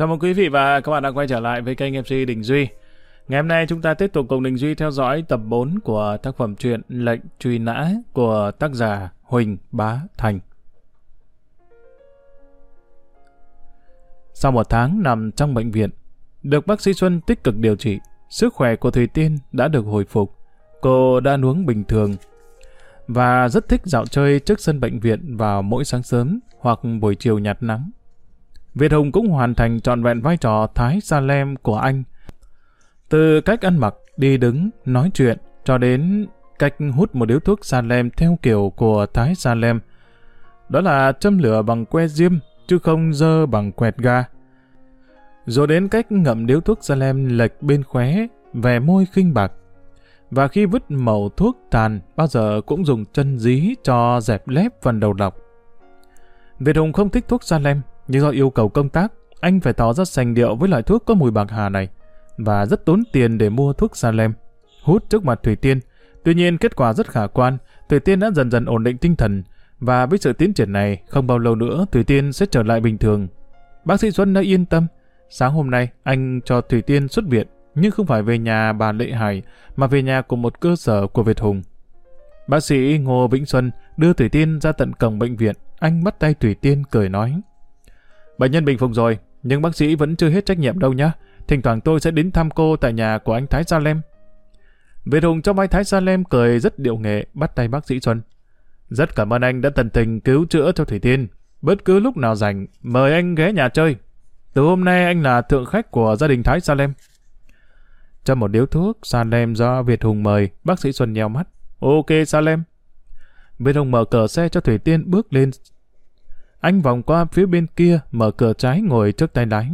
Chào mừng quý vị và các bạn đã quay trở lại với kênh MC Đình Duy. Ngày hôm nay chúng ta tiếp tục cùng Đình Duy theo dõi tập 4 của tác phẩm truyện Lệnh truy nã của tác giả Huỳnh Bá Thành. Sau một tháng nằm trong bệnh viện, được bác sĩ Xuân tích cực điều trị, sức khỏe của thùy Tiên đã được hồi phục. Cô đã nuống bình thường và rất thích dạo chơi trước sân bệnh viện vào mỗi sáng sớm hoặc buổi chiều nhạt nắng. Việt Hùng cũng hoàn thành trọn vẹn vai trò Thái Sa Lem của anh. Từ cách ăn mặc, đi đứng, nói chuyện, cho đến cách hút một điếu thuốc Sa Lem theo kiểu của Thái Sa Lem. Đó là châm lửa bằng que diêm, chứ không dơ bằng quẹt ga. Rồi đến cách ngậm điếu thuốc Sa Lem lệch bên khóe, vẻ môi khinh bạc. Và khi vứt màu thuốc tàn, bao giờ cũng dùng chân dí cho dẹp lép phần đầu lọc. Việt Hùng không thích thuốc Sa Lem, nhưng do yêu cầu công tác, anh phải tỏ ra sành điệu với loại thuốc có mùi bạc hà này và rất tốn tiền để mua thuốc Salem, hút trước mặt Thủy Tiên. Tuy nhiên kết quả rất khả quan, Thủy Tiên đã dần dần ổn định tinh thần và với sự tiến triển này, không bao lâu nữa Thủy Tiên sẽ trở lại bình thường. Bác sĩ Xuân đã yên tâm. Sáng hôm nay, anh cho Thủy Tiên xuất viện, nhưng không phải về nhà bà Lệ Hải, mà về nhà của một cơ sở của Việt Hùng. Bác sĩ Ngô Vĩnh Xuân đưa Thủy Tiên ra tận cổng bệnh viện, anh bắt tay Thủy Tiên cười nói. Bệnh nhân bình phục rồi, nhưng bác sĩ vẫn chưa hết trách nhiệm đâu nhé Thỉnh thoảng tôi sẽ đến thăm cô tại nhà của anh Thái salem Việt Hùng trong vai Thái salem cười rất điệu nghệ, bắt tay bác sĩ Xuân. Rất cảm ơn anh đã tận tình cứu chữa cho Thủy Tiên. Bất cứ lúc nào rảnh, mời anh ghé nhà chơi. Từ hôm nay anh là thượng khách của gia đình Thái salem Cho một điếu thuốc Salem do Việt Hùng mời, bác sĩ Xuân nheo mắt. Ok Salem. Việt Hùng mở cửa xe cho Thủy Tiên bước lên anh vòng qua phía bên kia, mở cửa trái ngồi trước tay lái.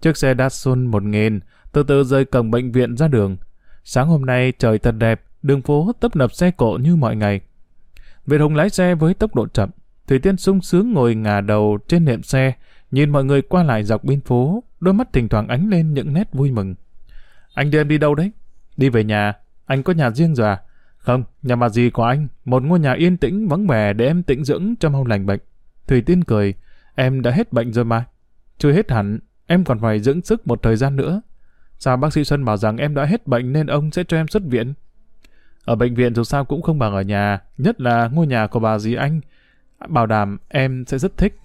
Chiếc xe Datsun 1000 từ từ rời cổng bệnh viện ra đường. Sáng hôm nay trời thật đẹp, đường phố tấp nập xe cộ như mọi ngày. Việt Hùng lái xe với tốc độ chậm, Thủy Tiên sung sướng ngồi ngả đầu trên nệm xe, nhìn mọi người qua lại dọc bên phố, đôi mắt thỉnh thoảng ánh lên những nét vui mừng. Anh đem đi đâu đấy? Đi về nhà, anh có nhà riêng rồi à? Không, nhà mà gì của anh, một ngôi nhà yên tĩnh vắng vẻ để em tĩnh dưỡng cho mau lành bệnh. Thủy Tiên cười, em đã hết bệnh rồi mà. Chưa hết hẳn, em còn phải dưỡng sức một thời gian nữa. Sao bác sĩ Xuân bảo rằng em đã hết bệnh nên ông sẽ cho em xuất viện? Ở bệnh viện dù sao cũng không bằng ở nhà, nhất là ngôi nhà của bà dì anh. Bảo đảm em sẽ rất thích.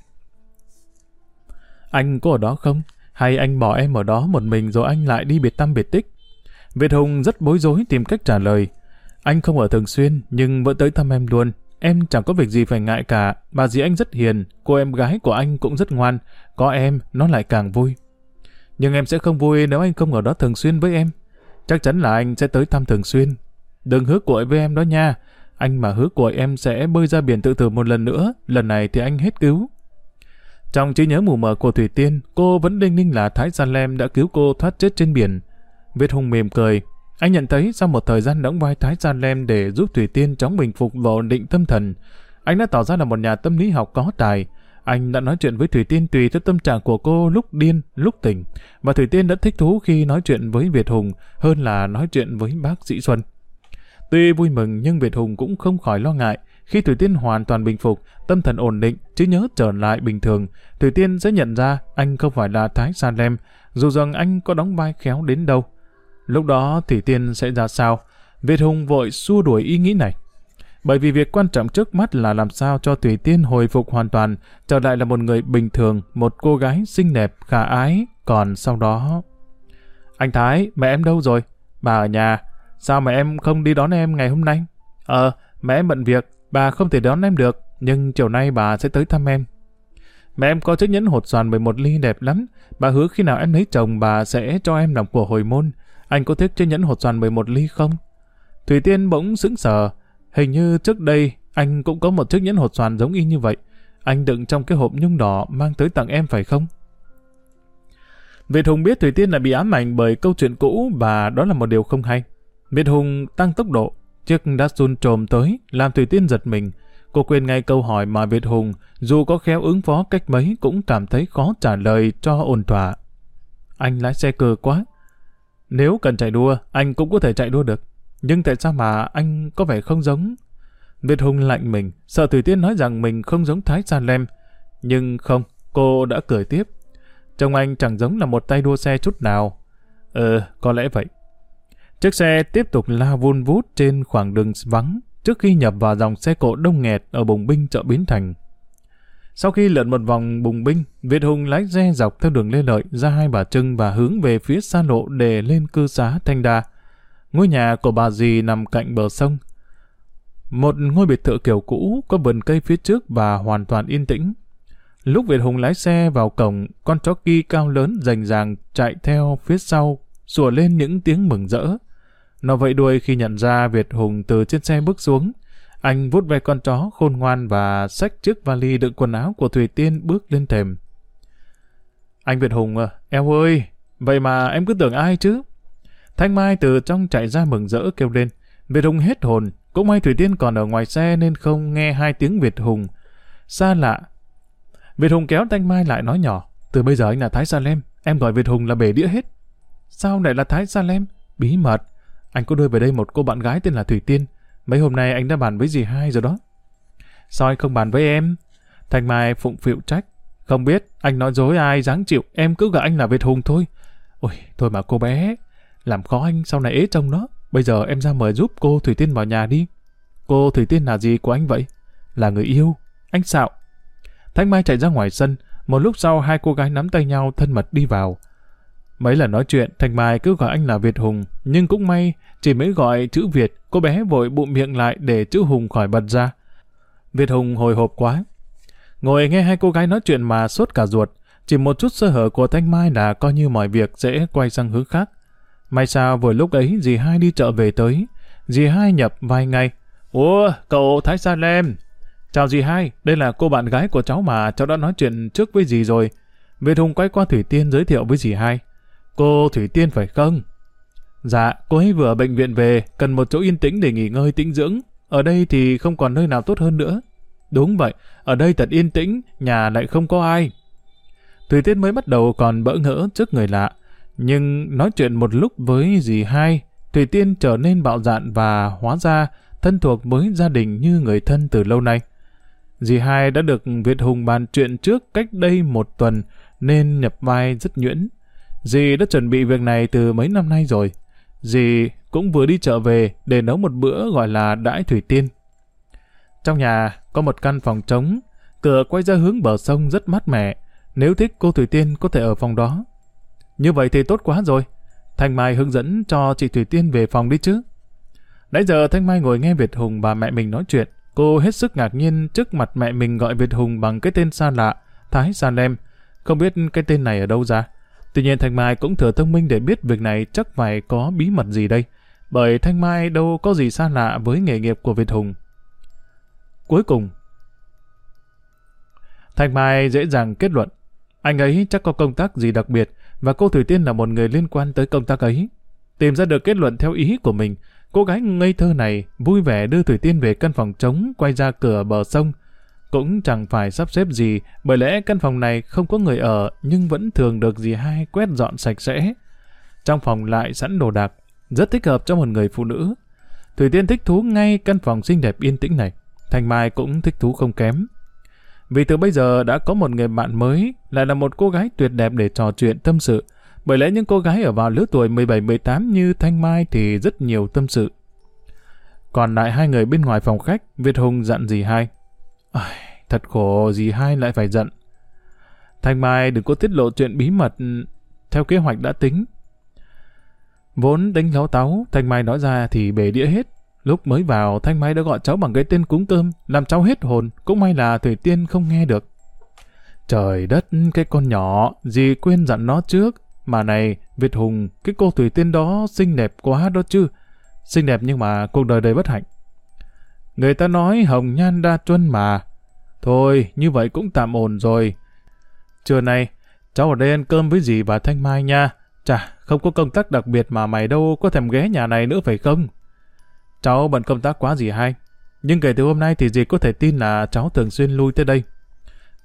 Anh có ở đó không? Hay anh bỏ em ở đó một mình rồi anh lại đi biệt tâm biệt tích? Việt Hùng rất bối rối tìm cách trả lời. Anh không ở thường xuyên nhưng vẫn tới thăm em luôn. Em chẳng có việc gì phải ngại cả, bà dì anh rất hiền, cô em gái của anh cũng rất ngoan, có em nó lại càng vui. Nhưng em sẽ không vui nếu anh không ở đó thường xuyên với em. Chắc chắn là anh sẽ tới thăm thường xuyên. Đừng hứa cuội với em đó nha, anh mà hứa cuội em sẽ bơi ra biển tự tử một lần nữa, lần này thì anh hết cứu. Trong trí nhớ mù mờ của Thủy Tiên, cô vẫn đinh ninh là Thái San Lem đã cứu cô thoát chết trên biển. Viết hùng mềm cười, anh nhận thấy sau một thời gian đóng vai Thái Sa Lem để giúp Thủy Tiên chóng bình phục và ổn định tâm thần, anh đã tỏ ra là một nhà tâm lý học có tài. Anh đã nói chuyện với Thủy Tiên tùy theo tâm trạng của cô lúc điên, lúc tỉnh, và Thủy Tiên đã thích thú khi nói chuyện với Việt Hùng hơn là nói chuyện với bác sĩ Xuân. Tuy vui mừng nhưng Việt Hùng cũng không khỏi lo ngại. Khi Thủy Tiên hoàn toàn bình phục, tâm thần ổn định, trí nhớ trở lại bình thường, Thủy Tiên sẽ nhận ra anh không phải là Thái Sa Lem, dù rằng anh có đóng vai khéo đến đâu. Lúc đó thì tiên sẽ ra sao? Việt Hùng vội xua đuổi ý nghĩ này. Bởi vì việc quan trọng trước mắt là làm sao cho Thủy Tiên hồi phục hoàn toàn, trở lại là một người bình thường, một cô gái xinh đẹp, khả ái, còn sau đó... Anh Thái, mẹ em đâu rồi? Bà ở nhà. Sao mẹ em không đi đón em ngày hôm nay? Ờ, mẹ em bận việc, bà không thể đón em được, nhưng chiều nay bà sẽ tới thăm em. Mẹ em có chiếc nhẫn hột xoàn 11 ly đẹp lắm, bà hứa khi nào em lấy chồng bà sẽ cho em làm của hồi môn anh có thích chiếc nhẫn hột xoàn 11 ly không? Thủy Tiên bỗng sững sờ, hình như trước đây anh cũng có một chiếc nhẫn hột xoàn giống y như vậy. Anh đựng trong cái hộp nhung đỏ mang tới tặng em phải không? Việt Hùng biết Thủy Tiên lại bị ám ảnh bởi câu chuyện cũ và đó là một điều không hay. Việt Hùng tăng tốc độ, chiếc Datsun trồm tới, làm Thủy Tiên giật mình. Cô quên ngay câu hỏi mà Việt Hùng, dù có khéo ứng phó cách mấy cũng cảm thấy khó trả lời cho ổn thỏa. Anh lái xe cờ quá, nếu cần chạy đua, anh cũng có thể chạy đua được. Nhưng tại sao mà anh có vẻ không giống? Việt Hùng lạnh mình, sợ Thủy Tiên nói rằng mình không giống Thái Sa Lem. Nhưng không, cô đã cười tiếp. Trông anh chẳng giống là một tay đua xe chút nào. Ờ, có lẽ vậy. Chiếc xe tiếp tục la vun vút trên khoảng đường vắng trước khi nhập vào dòng xe cộ đông nghẹt ở bùng binh chợ Biến Thành. Sau khi lượn một vòng bùng binh, Việt Hùng lái xe dọc theo đường Lê Lợi ra hai bà Trưng và hướng về phía xa lộ để lên cư xá Thanh Đa. Ngôi nhà của bà dì nằm cạnh bờ sông. Một ngôi biệt thự kiểu cũ có vườn cây phía trước và hoàn toàn yên tĩnh. Lúc Việt Hùng lái xe vào cổng, con chó kỳ cao lớn rành ràng chạy theo phía sau, sủa lên những tiếng mừng rỡ. Nó vẫy đuôi khi nhận ra Việt Hùng từ trên xe bước xuống. Anh vút về con chó khôn ngoan và xách chiếc vali đựng quần áo của Thủy Tiên bước lên thềm. Anh Việt Hùng ờ, à, em ơi, vậy mà em cứ tưởng ai chứ? Thanh Mai từ trong chạy ra mừng rỡ kêu lên. Việt Hùng hết hồn, cũng may Thủy Tiên còn ở ngoài xe nên không nghe hai tiếng Việt Hùng. Xa lạ. Việt Hùng kéo Thanh Mai lại nói nhỏ, từ bây giờ anh là Thái Sa Lem, em gọi Việt Hùng là bể đĩa hết. Sao lại là Thái Sa Lem? Bí mật. Anh có đưa về đây một cô bạn gái tên là Thủy Tiên, Mấy hôm nay anh đã bàn với dì hai rồi đó. Sao anh không bàn với em? Thành Mai phụng phịu trách. Không biết, anh nói dối ai dáng chịu, em cứ gọi anh là Việt Hùng thôi. Ôi, thôi mà cô bé, làm khó anh sau này ế trong đó. Bây giờ em ra mời giúp cô Thủy Tiên vào nhà đi. Cô Thủy Tiên là gì của anh vậy? Là người yêu. Anh xạo. Thanh Mai chạy ra ngoài sân, một lúc sau hai cô gái nắm tay nhau thân mật đi vào. Mấy lần nói chuyện, Thành Mai cứ gọi anh là Việt Hùng, nhưng cũng may, chỉ mới gọi chữ Việt, cô bé vội bụm miệng lại để chữ Hùng khỏi bật ra. Việt Hùng hồi hộp quá. Ngồi nghe hai cô gái nói chuyện mà sốt cả ruột, chỉ một chút sơ hở của Thanh Mai là coi như mọi việc sẽ quay sang hướng khác. May sao vừa lúc ấy dì hai đi chợ về tới, dì hai nhập vài ngày. Ủa, cậu Thái Sa Lem. Chào dì hai, đây là cô bạn gái của cháu mà cháu đã nói chuyện trước với dì rồi. Việt Hùng quay qua Thủy Tiên giới thiệu với dì hai. Cô Thủy Tiên phải không? Dạ, cô ấy vừa bệnh viện về, cần một chỗ yên tĩnh để nghỉ ngơi tĩnh dưỡng. Ở đây thì không còn nơi nào tốt hơn nữa. Đúng vậy, ở đây thật yên tĩnh, nhà lại không có ai. Thủy Tiên mới bắt đầu còn bỡ ngỡ trước người lạ. Nhưng nói chuyện một lúc với dì hai, Thủy Tiên trở nên bạo dạn và hóa ra thân thuộc với gia đình như người thân từ lâu nay. Dì hai đã được Việt Hùng bàn chuyện trước cách đây một tuần nên nhập vai rất nhuyễn. Dì đã chuẩn bị việc này từ mấy năm nay rồi. Dì cũng vừa đi chợ về để nấu một bữa gọi là đãi thủy tiên. Trong nhà có một căn phòng trống, cửa quay ra hướng bờ sông rất mát mẻ. Nếu thích cô Thủy Tiên có thể ở phòng đó. Như vậy thì tốt quá rồi. Thanh Mai hướng dẫn cho chị Thủy Tiên về phòng đi chứ. Nãy giờ Thanh Mai ngồi nghe Việt Hùng và mẹ mình nói chuyện. Cô hết sức ngạc nhiên trước mặt mẹ mình gọi Việt Hùng bằng cái tên xa lạ, Thái Sa Lem. Không biết cái tên này ở đâu ra. Tuy nhiên Thanh Mai cũng thừa thông minh để biết việc này chắc phải có bí mật gì đây, bởi Thanh Mai đâu có gì xa lạ với nghề nghiệp của Việt Hùng. Cuối cùng, Thanh Mai dễ dàng kết luận, anh ấy chắc có công tác gì đặc biệt và cô Thủy Tiên là một người liên quan tới công tác ấy. Tìm ra được kết luận theo ý của mình, cô gái ngây thơ này vui vẻ đưa Thủy Tiên về căn phòng trống quay ra cửa bờ sông cũng chẳng phải sắp xếp gì, bởi lẽ căn phòng này không có người ở nhưng vẫn thường được dì hai quét dọn sạch sẽ. Trong phòng lại sẵn đồ đạc, rất thích hợp cho một người phụ nữ. Thủy Tiên thích thú ngay căn phòng xinh đẹp yên tĩnh này. Thành Mai cũng thích thú không kém. Vì từ bây giờ đã có một người bạn mới, lại là một cô gái tuyệt đẹp để trò chuyện tâm sự. Bởi lẽ những cô gái ở vào lứa tuổi 17-18 như Thanh Mai thì rất nhiều tâm sự. Còn lại hai người bên ngoài phòng khách, Việt Hùng dặn Dì hai. Ai, thật khổ gì hai lại phải giận. Thanh Mai đừng có tiết lộ chuyện bí mật theo kế hoạch đã tính. Vốn đánh láo táo, Thanh Mai nói ra thì bể đĩa hết. Lúc mới vào, Thanh Mai đã gọi cháu bằng cái tên cúng cơm, làm cháu hết hồn, cũng may là Thủy Tiên không nghe được. Trời đất, cái con nhỏ, gì quên dặn nó trước. Mà này, Việt Hùng, cái cô Thủy Tiên đó xinh đẹp quá đó chứ. Xinh đẹp nhưng mà cuộc đời đầy bất hạnh. Người ta nói hồng nhan đa chuân mà. Thôi, như vậy cũng tạm ổn rồi. Trưa nay, cháu ở đây ăn cơm với dì và Thanh Mai nha. Chà, không có công tác đặc biệt mà mày đâu có thèm ghé nhà này nữa phải không? Cháu bận công tác quá gì hay. Nhưng kể từ hôm nay thì dì có thể tin là cháu thường xuyên lui tới đây.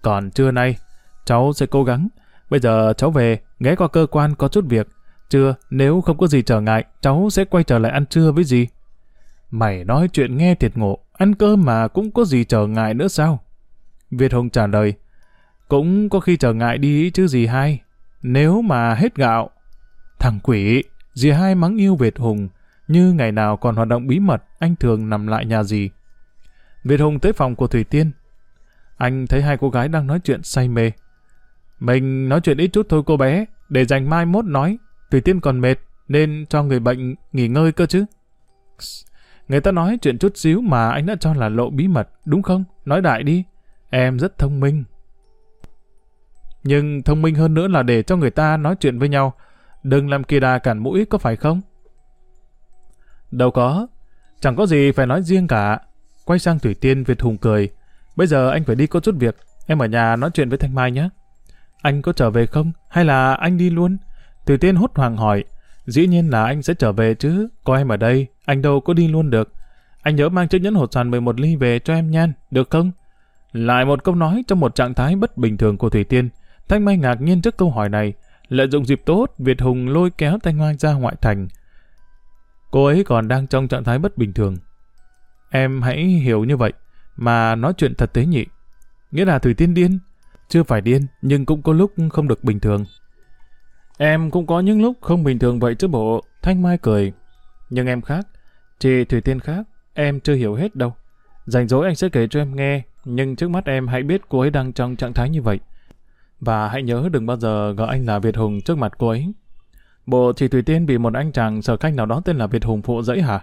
Còn trưa nay, cháu sẽ cố gắng. Bây giờ cháu về, ghé qua cơ quan có chút việc. Trưa, nếu không có gì trở ngại, cháu sẽ quay trở lại ăn trưa với dì. Mày nói chuyện nghe thiệt ngộ, ăn cơm mà cũng có gì trở ngại nữa sao? Việt Hùng trả lời, cũng có khi trở ngại đi chứ gì hai Nếu mà hết gạo, thằng quỷ, dì hai mắng yêu Việt Hùng, như ngày nào còn hoạt động bí mật, anh thường nằm lại nhà gì Việt Hùng tới phòng của Thủy Tiên. Anh thấy hai cô gái đang nói chuyện say mê. Mình nói chuyện ít chút thôi cô bé, để dành mai mốt nói. Thủy Tiên còn mệt, nên cho người bệnh nghỉ ngơi cơ chứ. Người ta nói chuyện chút xíu mà anh đã cho là lộ bí mật, đúng không? Nói đại đi. Em rất thông minh. Nhưng thông minh hơn nữa là để cho người ta nói chuyện với nhau. Đừng làm kỳ đà cản mũi có phải không? Đâu có. Chẳng có gì phải nói riêng cả. Quay sang Thủy Tiên Việt Hùng cười. Bây giờ anh phải đi có chút việc. Em ở nhà nói chuyện với Thanh Mai nhé. Anh có trở về không? Hay là anh đi luôn? Thủy Tiên hốt hoảng hỏi. Dĩ nhiên là anh sẽ trở về chứ, có em ở đây, anh đâu có đi luôn được. Anh nhớ mang chiếc nhẫn hột sàn 11 ly về cho em nhan, được không? Lại một câu nói trong một trạng thái bất bình thường của Thủy Tiên. Thanh Mai ngạc nhiên trước câu hỏi này. Lợi dụng dịp tốt, Việt Hùng lôi kéo Thanh Mai ra ngoại thành. Cô ấy còn đang trong trạng thái bất bình thường. Em hãy hiểu như vậy, mà nói chuyện thật tế nhị. Nghĩa là Thủy Tiên điên. Chưa phải điên, nhưng cũng có lúc không được bình thường. Em cũng có những lúc không bình thường vậy chứ bộ, Thanh Mai cười. Nhưng em khác, chị Thủy Tiên khác, em chưa hiểu hết đâu. Dành dối anh sẽ kể cho em nghe, nhưng trước mắt em hãy biết cô ấy đang trong trạng thái như vậy. Và hãy nhớ đừng bao giờ gọi anh là Việt Hùng trước mặt cô ấy. Bộ chị Thủy Tiên bị một anh chàng sở cách nào đó tên là Việt Hùng phụ dẫy hả?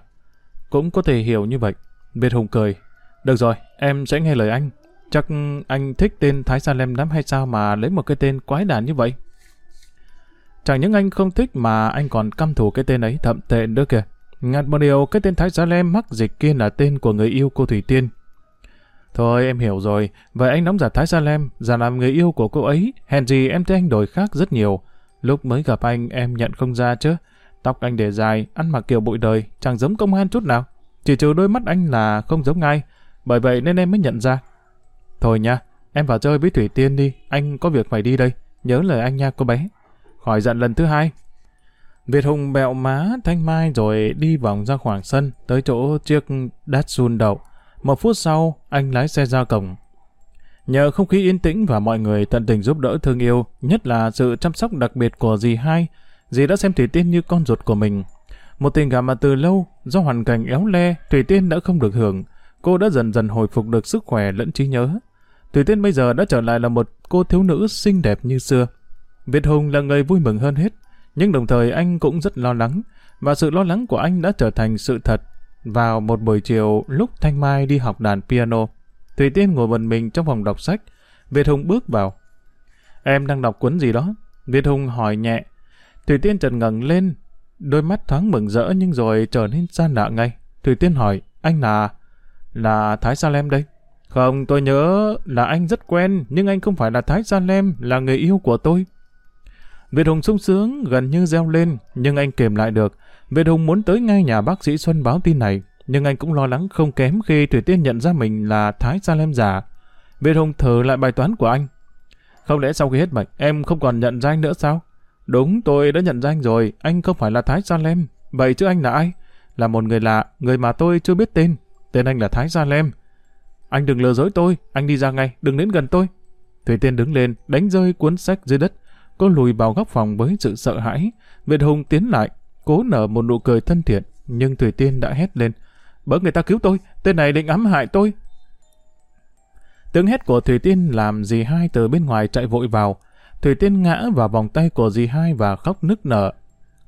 Cũng có thể hiểu như vậy. Việt Hùng cười. Được rồi, em sẽ nghe lời anh. Chắc anh thích tên Thái Sa Lem lắm hay sao mà lấy một cái tên quái đản như vậy? Chẳng những anh không thích mà anh còn căm thù cái tên ấy thậm tệ nữa kìa. Ngặt một điều, cái tên Thái Giá Lem mắc dịch kia là tên của người yêu cô Thủy Tiên. Thôi em hiểu rồi, vậy anh đóng giả Thái Sa Lem, giả làm người yêu của cô ấy, hèn gì em thấy anh đổi khác rất nhiều. Lúc mới gặp anh em nhận không ra chứ, tóc anh để dài, ăn mặc kiểu bụi đời, chẳng giống công an chút nào. Chỉ trừ đôi mắt anh là không giống ngay bởi vậy nên em mới nhận ra. Thôi nha, em vào chơi với Thủy Tiên đi, anh có việc phải đi đây, nhớ lời anh nha cô bé khỏi dặn lần thứ hai. Việt Hùng bẹo má Thanh Mai rồi đi vòng ra khoảng sân tới chỗ chiếc Datsun đậu. Một phút sau, anh lái xe ra cổng. Nhờ không khí yên tĩnh và mọi người tận tình giúp đỡ thương yêu, nhất là sự chăm sóc đặc biệt của dì hai, dì đã xem Thủy Tiên như con ruột của mình. Một tình cảm mà từ lâu, do hoàn cảnh éo le, Thủy Tiên đã không được hưởng. Cô đã dần dần hồi phục được sức khỏe lẫn trí nhớ. Thủy Tiên bây giờ đã trở lại là một cô thiếu nữ xinh đẹp như xưa. Việt Hùng là người vui mừng hơn hết, nhưng đồng thời anh cũng rất lo lắng, và sự lo lắng của anh đã trở thành sự thật. Vào một buổi chiều lúc Thanh Mai đi học đàn piano, Thủy Tiên ngồi một mình trong phòng đọc sách, Việt Hùng bước vào. Em đang đọc cuốn gì đó? Việt Hùng hỏi nhẹ. Thủy Tiên trần ngẩng lên, đôi mắt thoáng mừng rỡ nhưng rồi trở nên xa lạ ngay. Thủy Tiên hỏi, anh là... là Thái Sa Lem đây? Không, tôi nhớ là anh rất quen, nhưng anh không phải là Thái Sa Lem, là người yêu của tôi. Việt Hùng sung sướng, gần như reo lên, nhưng anh kềm lại được. Việt Hùng muốn tới ngay nhà bác sĩ Xuân báo tin này, nhưng anh cũng lo lắng không kém khi Thủy Tiên nhận ra mình là Thái Sa Lem giả. Việt Hùng thử lại bài toán của anh. Không lẽ sau khi hết bệnh, em không còn nhận ra anh nữa sao? Đúng, tôi đã nhận ra anh rồi, anh không phải là Thái Sa Lem. Vậy chứ anh là ai? Là một người lạ, người mà tôi chưa biết tên. Tên anh là Thái Sa Lem. Anh đừng lừa dối tôi, anh đi ra ngay, đừng đến gần tôi. Thủy Tiên đứng lên, đánh rơi cuốn sách dưới đất. Cô lùi vào góc phòng với sự sợ hãi. Việt Hùng tiến lại, cố nở một nụ cười thân thiện, nhưng Thủy Tiên đã hét lên. bởi người ta cứu tôi, tên này định ám hại tôi. Tiếng hét của Thủy Tiên làm dì hai từ bên ngoài chạy vội vào. Thủy Tiên ngã vào vòng tay của dì hai và khóc nức nở.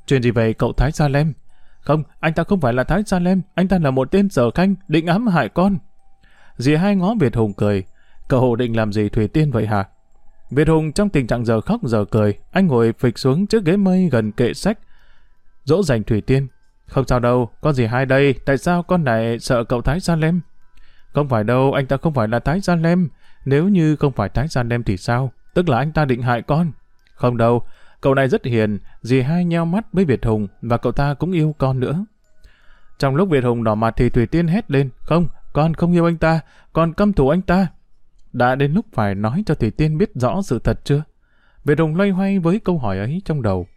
Chuyện gì vậy cậu Thái Sa Lem? Không, anh ta không phải là Thái Sa Lem, anh ta là một tên sở khanh, định ám hại con. Dì hai ngó Việt Hùng cười. Cậu định làm gì Thủy Tiên vậy hả? Việt Hùng trong tình trạng giờ khóc giờ cười, anh ngồi phịch xuống trước ghế mây gần kệ sách. Dỗ dành Thủy Tiên. Không sao đâu, có gì hai đây, tại sao con này sợ cậu Thái Sa Lem? Không phải đâu, anh ta không phải là Thái Sa Lem. Nếu như không phải Thái Sa Lem thì sao? Tức là anh ta định hại con. Không đâu, cậu này rất hiền, dì hai nheo mắt với Việt Hùng và cậu ta cũng yêu con nữa. Trong lúc Việt Hùng đỏ mặt thì Thủy Tiên hét lên, không, con không yêu anh ta, con căm thù anh ta. Đã đến lúc phải nói cho Thủy Tiên biết rõ sự thật chưa? Về đồng loay hoay với câu hỏi ấy trong đầu.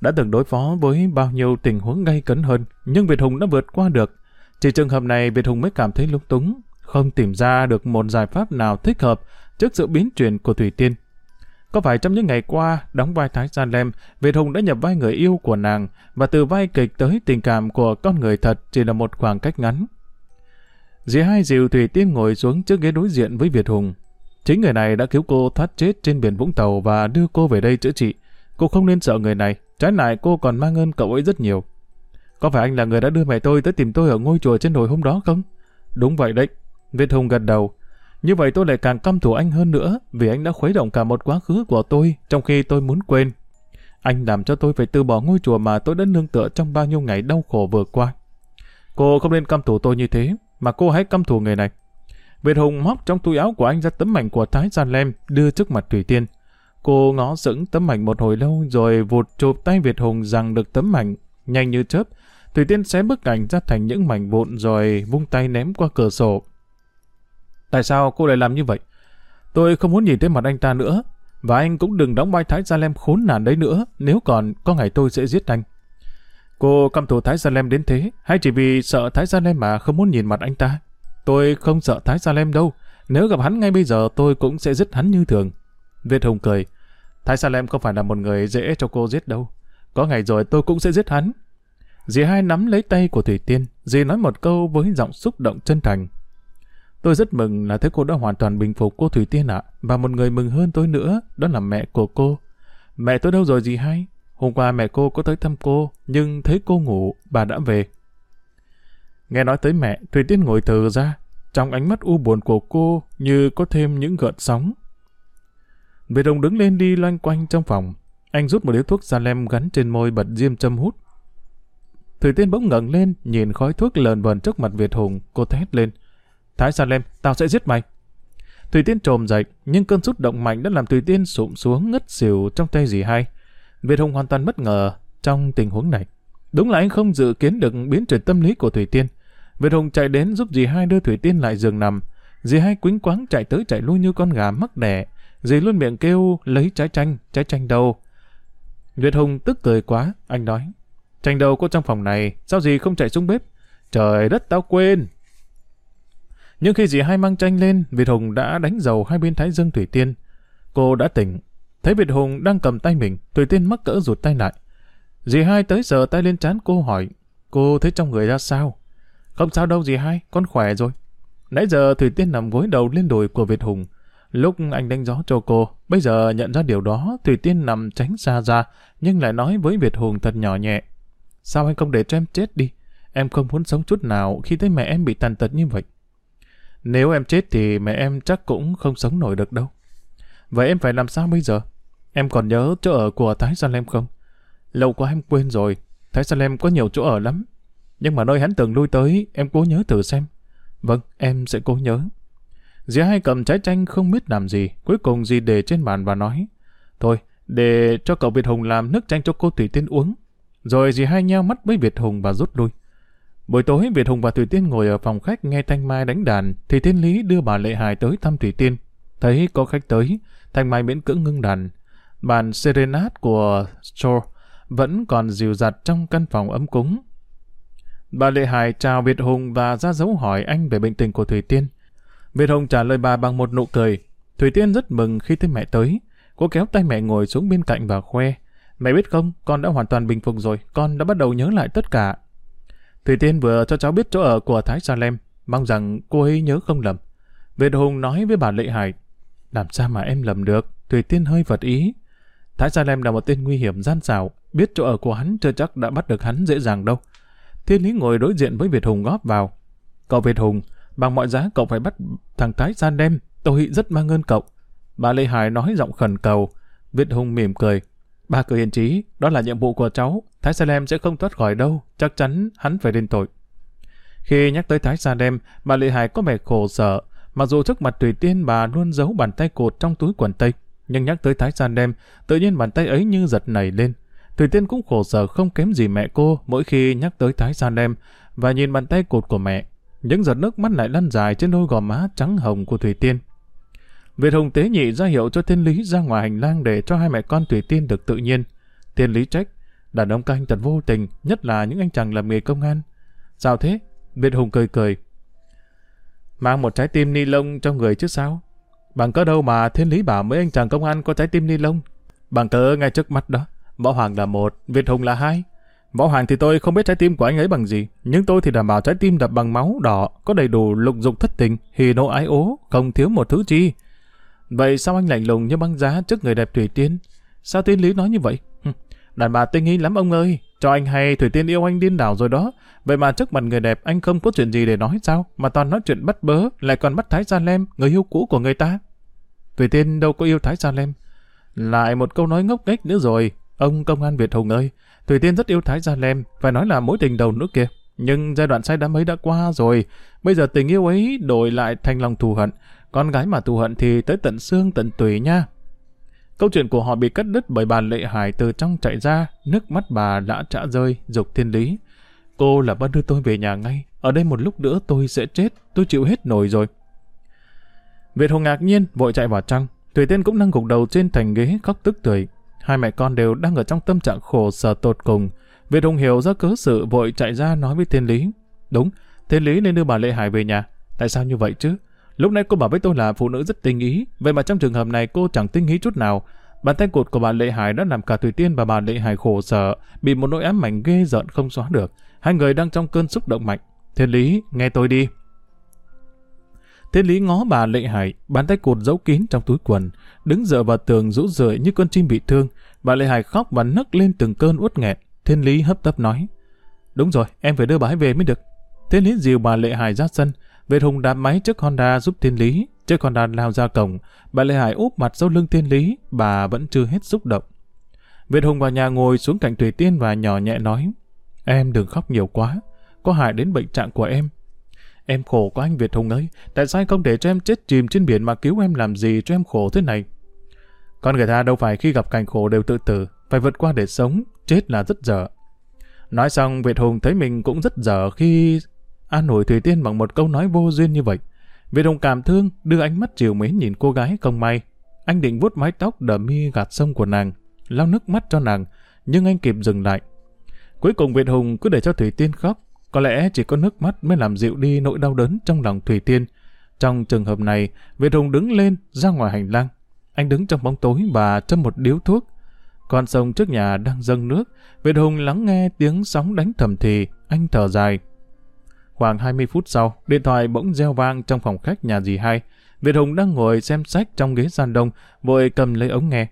Đã từng đối phó với bao nhiêu tình huống gay cấn hơn, nhưng Việt Hùng đã vượt qua được. Chỉ trường hợp này Việt Hùng mới cảm thấy lúng túng, không tìm ra được một giải pháp nào thích hợp trước sự biến chuyển của Thủy Tiên. Có phải trong những ngày qua, đóng vai Thái Gia Lem, Việt Hùng đã nhập vai người yêu của nàng và từ vai kịch tới tình cảm của con người thật chỉ là một khoảng cách ngắn. Dì hai dịu Thủy Tiên ngồi xuống trước ghế đối diện với Việt Hùng. Chính người này đã cứu cô thoát chết trên biển Vũng Tàu và đưa cô về đây chữa trị. Cô không nên sợ người này, trái lại cô còn mang ơn cậu ấy rất nhiều. Có phải anh là người đã đưa mẹ tôi tới tìm tôi ở ngôi chùa trên đồi hôm đó không? Đúng vậy đấy. Việt Hùng gật đầu. Như vậy tôi lại càng căm thù anh hơn nữa vì anh đã khuấy động cả một quá khứ của tôi trong khi tôi muốn quên. Anh làm cho tôi phải từ bỏ ngôi chùa mà tôi đã nương tựa trong bao nhiêu ngày đau khổ vừa qua. Cô không nên căm thù tôi như thế mà cô hãy căm thù người này. Việt Hùng móc trong túi áo của anh ra tấm mảnh của Thái Gia Lem đưa trước mặt Thủy Tiên. Cô ngó sững tấm mảnh một hồi lâu rồi vụt chụp tay Việt Hùng rằng được tấm mảnh, nhanh như chớp. Thủy Tiên xé bức ảnh ra thành những mảnh vụn rồi vung tay ném qua cửa sổ. Tại sao cô lại làm như vậy? Tôi không muốn nhìn thấy mặt anh ta nữa, và anh cũng đừng đóng vai Thái Gia Lem khốn nạn đấy nữa, nếu còn có ngày tôi sẽ giết anh. Cô căm thù Thái Gia Lem đến thế, hay chỉ vì sợ Thái Gia Lem mà không muốn nhìn mặt anh ta? Tôi không sợ Thái Gia Lem đâu, nếu gặp hắn ngay bây giờ tôi cũng sẽ giết hắn như thường. Việt Hùng cười, Thái Gia Lem không phải là một người dễ cho cô giết đâu. Có ngày rồi tôi cũng sẽ giết hắn. Dì hai nắm lấy tay của Thủy Tiên, dì nói một câu với giọng xúc động chân thành. Tôi rất mừng là thấy cô đã hoàn toàn bình phục cô Thủy Tiên ạ, và một người mừng hơn tôi nữa, đó là mẹ của cô. Mẹ tôi đâu rồi dì hai? Hôm qua mẹ cô có tới thăm cô, nhưng thấy cô ngủ, bà đã về. Nghe nói tới mẹ, Thủy Tiên ngồi thừ ra, trong ánh mắt u buồn của cô như có thêm những gợn sóng. Về đồng đứng lên đi loanh quanh trong phòng, anh rút một điếu thuốc ra lem gắn trên môi bật diêm châm hút. Thủy Tiên bỗng ngẩng lên, nhìn khói thuốc lờn vờn trước mặt Việt Hùng, cô thét lên. Thái Sa Lem, tao sẽ giết mày. Thủy Tiên trồm dậy, nhưng cơn xúc động mạnh đã làm Thủy Tiên sụm xuống ngất xỉu trong tay gì hay. Việt Hùng hoàn toàn bất ngờ trong tình huống này. Đúng là anh không dự kiến được biến chuyển tâm lý của Thủy Tiên. Việt Hùng chạy đến giúp dì hai đưa Thủy Tiên lại giường nằm. Dì hai quính quáng chạy tới chạy lui như con gà mắc đẻ. Dì luôn miệng kêu lấy trái chanh, trái chanh đâu. Việt Hùng tức cười quá, anh nói. Chanh đâu có trong phòng này, sao dì không chạy xuống bếp? Trời đất tao quên. Nhưng khi dì hai mang chanh lên, Việt Hùng đã đánh dầu hai bên thái dương Thủy Tiên. Cô đã tỉnh, Thấy Việt Hùng đang cầm tay mình, Thủy Tiên mắc cỡ rụt tay lại. Dì hai tới giờ tay lên chán cô hỏi, cô thấy trong người ra sao? Không sao đâu dì hai, con khỏe rồi. Nãy giờ Thủy Tiên nằm gối đầu lên đùi của Việt Hùng. Lúc anh đánh gió cho cô, bây giờ nhận ra điều đó, Thủy Tiên nằm tránh xa ra, nhưng lại nói với Việt Hùng thật nhỏ nhẹ. Sao anh không để cho em chết đi? Em không muốn sống chút nào khi thấy mẹ em bị tàn tật như vậy. Nếu em chết thì mẹ em chắc cũng không sống nổi được đâu. Vậy em phải làm sao bây giờ? Em còn nhớ chỗ ở của Thái Salem không? Lâu quá em quên rồi. Thái Salem có nhiều chỗ ở lắm. Nhưng mà nơi hắn từng lui tới, em cố nhớ thử xem. Vâng, em sẽ cố nhớ. Dì hai cầm trái chanh không biết làm gì. Cuối cùng dì để trên bàn và nói. Thôi, để cho cậu Việt Hùng làm nước chanh cho cô Thủy Tiên uống. Rồi dì hai nheo mắt với Việt Hùng và rút lui. Buổi tối, Việt Hùng và Thủy Tiên ngồi ở phòng khách nghe Thanh Mai đánh đàn, thì Thiên Lý đưa bà Lệ Hải tới thăm Thủy Tiên. Thấy có khách tới, Thanh Mai miễn cưỡng ngưng đàn. bàn serenade của Shaw vẫn còn dịu dặt trong căn phòng ấm cúng. Bà Lệ Hải chào Việt Hùng và ra dấu hỏi anh về bệnh tình của Thủy Tiên. Việt Hùng trả lời bà bằng một nụ cười. Thủy Tiên rất mừng khi thấy mẹ tới. Cô kéo tay mẹ ngồi xuống bên cạnh và khoe. Mẹ biết không, con đã hoàn toàn bình phục rồi, con đã bắt đầu nhớ lại tất cả. Thủy Tiên vừa cho cháu biết chỗ ở của Thái Salem, mong rằng cô ấy nhớ không lầm. Việt Hùng nói với bà Lệ Hải, làm sao mà em lầm được? Thủy Tiên hơi vật ý. Thái Sa Lem là một tên nguy hiểm gian xảo, biết chỗ ở của hắn chưa chắc đã bắt được hắn dễ dàng đâu. Thiên Lý ngồi đối diện với Việt Hùng góp vào. Cậu Việt Hùng, bằng mọi giá cậu phải bắt thằng Thái Sa Lem, tôi rất mang ơn cậu. Bà Lê Hải nói giọng khẩn cầu. Việt Hùng mỉm cười. Bà cứ yên trí, đó là nhiệm vụ của cháu. Thái Sa Lem sẽ không thoát khỏi đâu, chắc chắn hắn phải lên tội. Khi nhắc tới Thái Sa Lem, bà Lê Hải có vẻ khổ sở, Mặc dù trước mặt Thủy Tiên bà luôn giấu bàn tay cột trong túi quần tây, nhưng nhắc tới Thái San Đem, tự nhiên bàn tay ấy như giật nảy lên. Thủy Tiên cũng khổ sở không kém gì mẹ cô mỗi khi nhắc tới Thái San Đem và nhìn bàn tay cột của mẹ. Những giọt nước mắt lại lăn dài trên đôi gò má trắng hồng của Thủy Tiên. Việt Hùng tế nhị ra hiệu cho Thiên Lý ra ngoài hành lang để cho hai mẹ con Thủy Tiên được tự nhiên. Thiên Lý trách, đàn ông canh thật vô tình, nhất là những anh chàng làm nghề công an. Sao thế? Việt Hùng cười cười, Mang một trái tim ni lông cho người chứ sao? Bằng cớ đâu mà thiên lý bảo mấy anh chàng công an có trái tim ni lông? Bằng cớ ngay trước mắt đó, Võ Hoàng là một, Việt Hùng là hai. Võ Hoàng thì tôi không biết trái tim của anh ấy bằng gì, nhưng tôi thì đảm bảo trái tim đập bằng máu đỏ, có đầy đủ lục dục thất tình, hì nộ ái ố, không thiếu một thứ chi. Vậy sao anh lạnh lùng như băng giá trước người đẹp Thủy Tiên? Sao tiên lý nói như vậy? Đàn bà tinh nghi lắm ông ơi, cho anh hay Thủy Tiên yêu anh điên đảo rồi đó. Vậy mà trước mặt người đẹp anh không có chuyện gì để nói sao, mà toàn nói chuyện bắt bớ, lại còn bắt Thái Gia Lem, người yêu cũ của người ta. Thủy Tiên đâu có yêu Thái Gia Lem. Lại một câu nói ngốc nghếch nữa rồi. Ông công an Việt Hùng ơi, Thủy Tiên rất yêu Thái Gia Lem, phải nói là mối tình đầu nữa kìa. Nhưng giai đoạn say đắm ấy đã qua rồi, bây giờ tình yêu ấy đổi lại thành lòng thù hận. Con gái mà thù hận thì tới tận xương tận tủy nha. Câu chuyện của họ bị cắt đứt bởi bà Lệ Hải từ trong chạy ra, nước mắt bà đã trả rơi, dục thiên lý. Cô là bắt đưa tôi về nhà ngay, ở đây một lúc nữa tôi sẽ chết, tôi chịu hết nổi rồi. Việt Hùng ngạc nhiên, vội chạy vào trong. Thủy Tiên cũng đang gục đầu trên thành ghế khóc tức tưởi. Hai mẹ con đều đang ở trong tâm trạng khổ sở tột cùng. Việt Hùng hiểu ra cớ sự vội chạy ra nói với Thiên Lý. Đúng, Thiên Lý nên đưa bà Lệ Hải về nhà. Tại sao như vậy chứ? Lúc nãy cô bảo với tôi là phụ nữ rất tinh ý, vậy mà trong trường hợp này cô chẳng tinh ý chút nào. Bàn tay cột của bà Lệ Hải đã làm cả Thủy Tiên và bà Lệ Hải khổ sở, bị một nỗi ám ảnh ghê giận không xóa được. Hai người đang trong cơn xúc động mạnh. Thiên Lý, nghe tôi đi. Thiên Lý ngó bà Lệ Hải, bàn tay cột giấu kín trong túi quần, đứng dựa vào tường rũ rượi như con chim bị thương. Bà Lệ Hải khóc và nấc lên từng cơn uất nghẹn. Thiên Lý hấp tấp nói. Đúng rồi, em phải đưa bà ấy về mới được. Thiên Lý dìu bà Lệ Hải ra sân, Việt Hùng đạp máy trước Honda giúp Thiên Lý, trước Honda lao ra cổng, bà Lê Hải úp mặt sau lưng Thiên Lý, bà vẫn chưa hết xúc động. Việt Hùng vào nhà ngồi xuống cạnh Thủy Tiên và nhỏ nhẹ nói, em đừng khóc nhiều quá, có hại đến bệnh trạng của em. Em khổ quá anh Việt Hùng ơi, tại sao không để cho em chết chìm trên biển mà cứu em làm gì cho em khổ thế này? Con người ta đâu phải khi gặp cảnh khổ đều tự tử, phải vượt qua để sống, chết là rất dở. Nói xong Việt Hùng thấy mình cũng rất dở khi an ủi Thủy Tiên bằng một câu nói vô duyên như vậy. Vì đồng cảm thương, đưa ánh mắt chiều mến nhìn cô gái không may. Anh định vuốt mái tóc đờ mi gạt sông của nàng, lau nước mắt cho nàng, nhưng anh kịp dừng lại. Cuối cùng Việt Hùng cứ để cho Thủy Tiên khóc, có lẽ chỉ có nước mắt mới làm dịu đi nỗi đau đớn trong lòng Thủy Tiên. Trong trường hợp này, Việt Hùng đứng lên ra ngoài hành lang. Anh đứng trong bóng tối và châm một điếu thuốc. Con sông trước nhà đang dâng nước, Việt Hùng lắng nghe tiếng sóng đánh thầm thì, anh thở dài. Khoảng 20 phút sau, điện thoại bỗng reo vang trong phòng khách nhà dì hai. Việt Hùng đang ngồi xem sách trong ghế gian đông, vội cầm lấy ống nghe.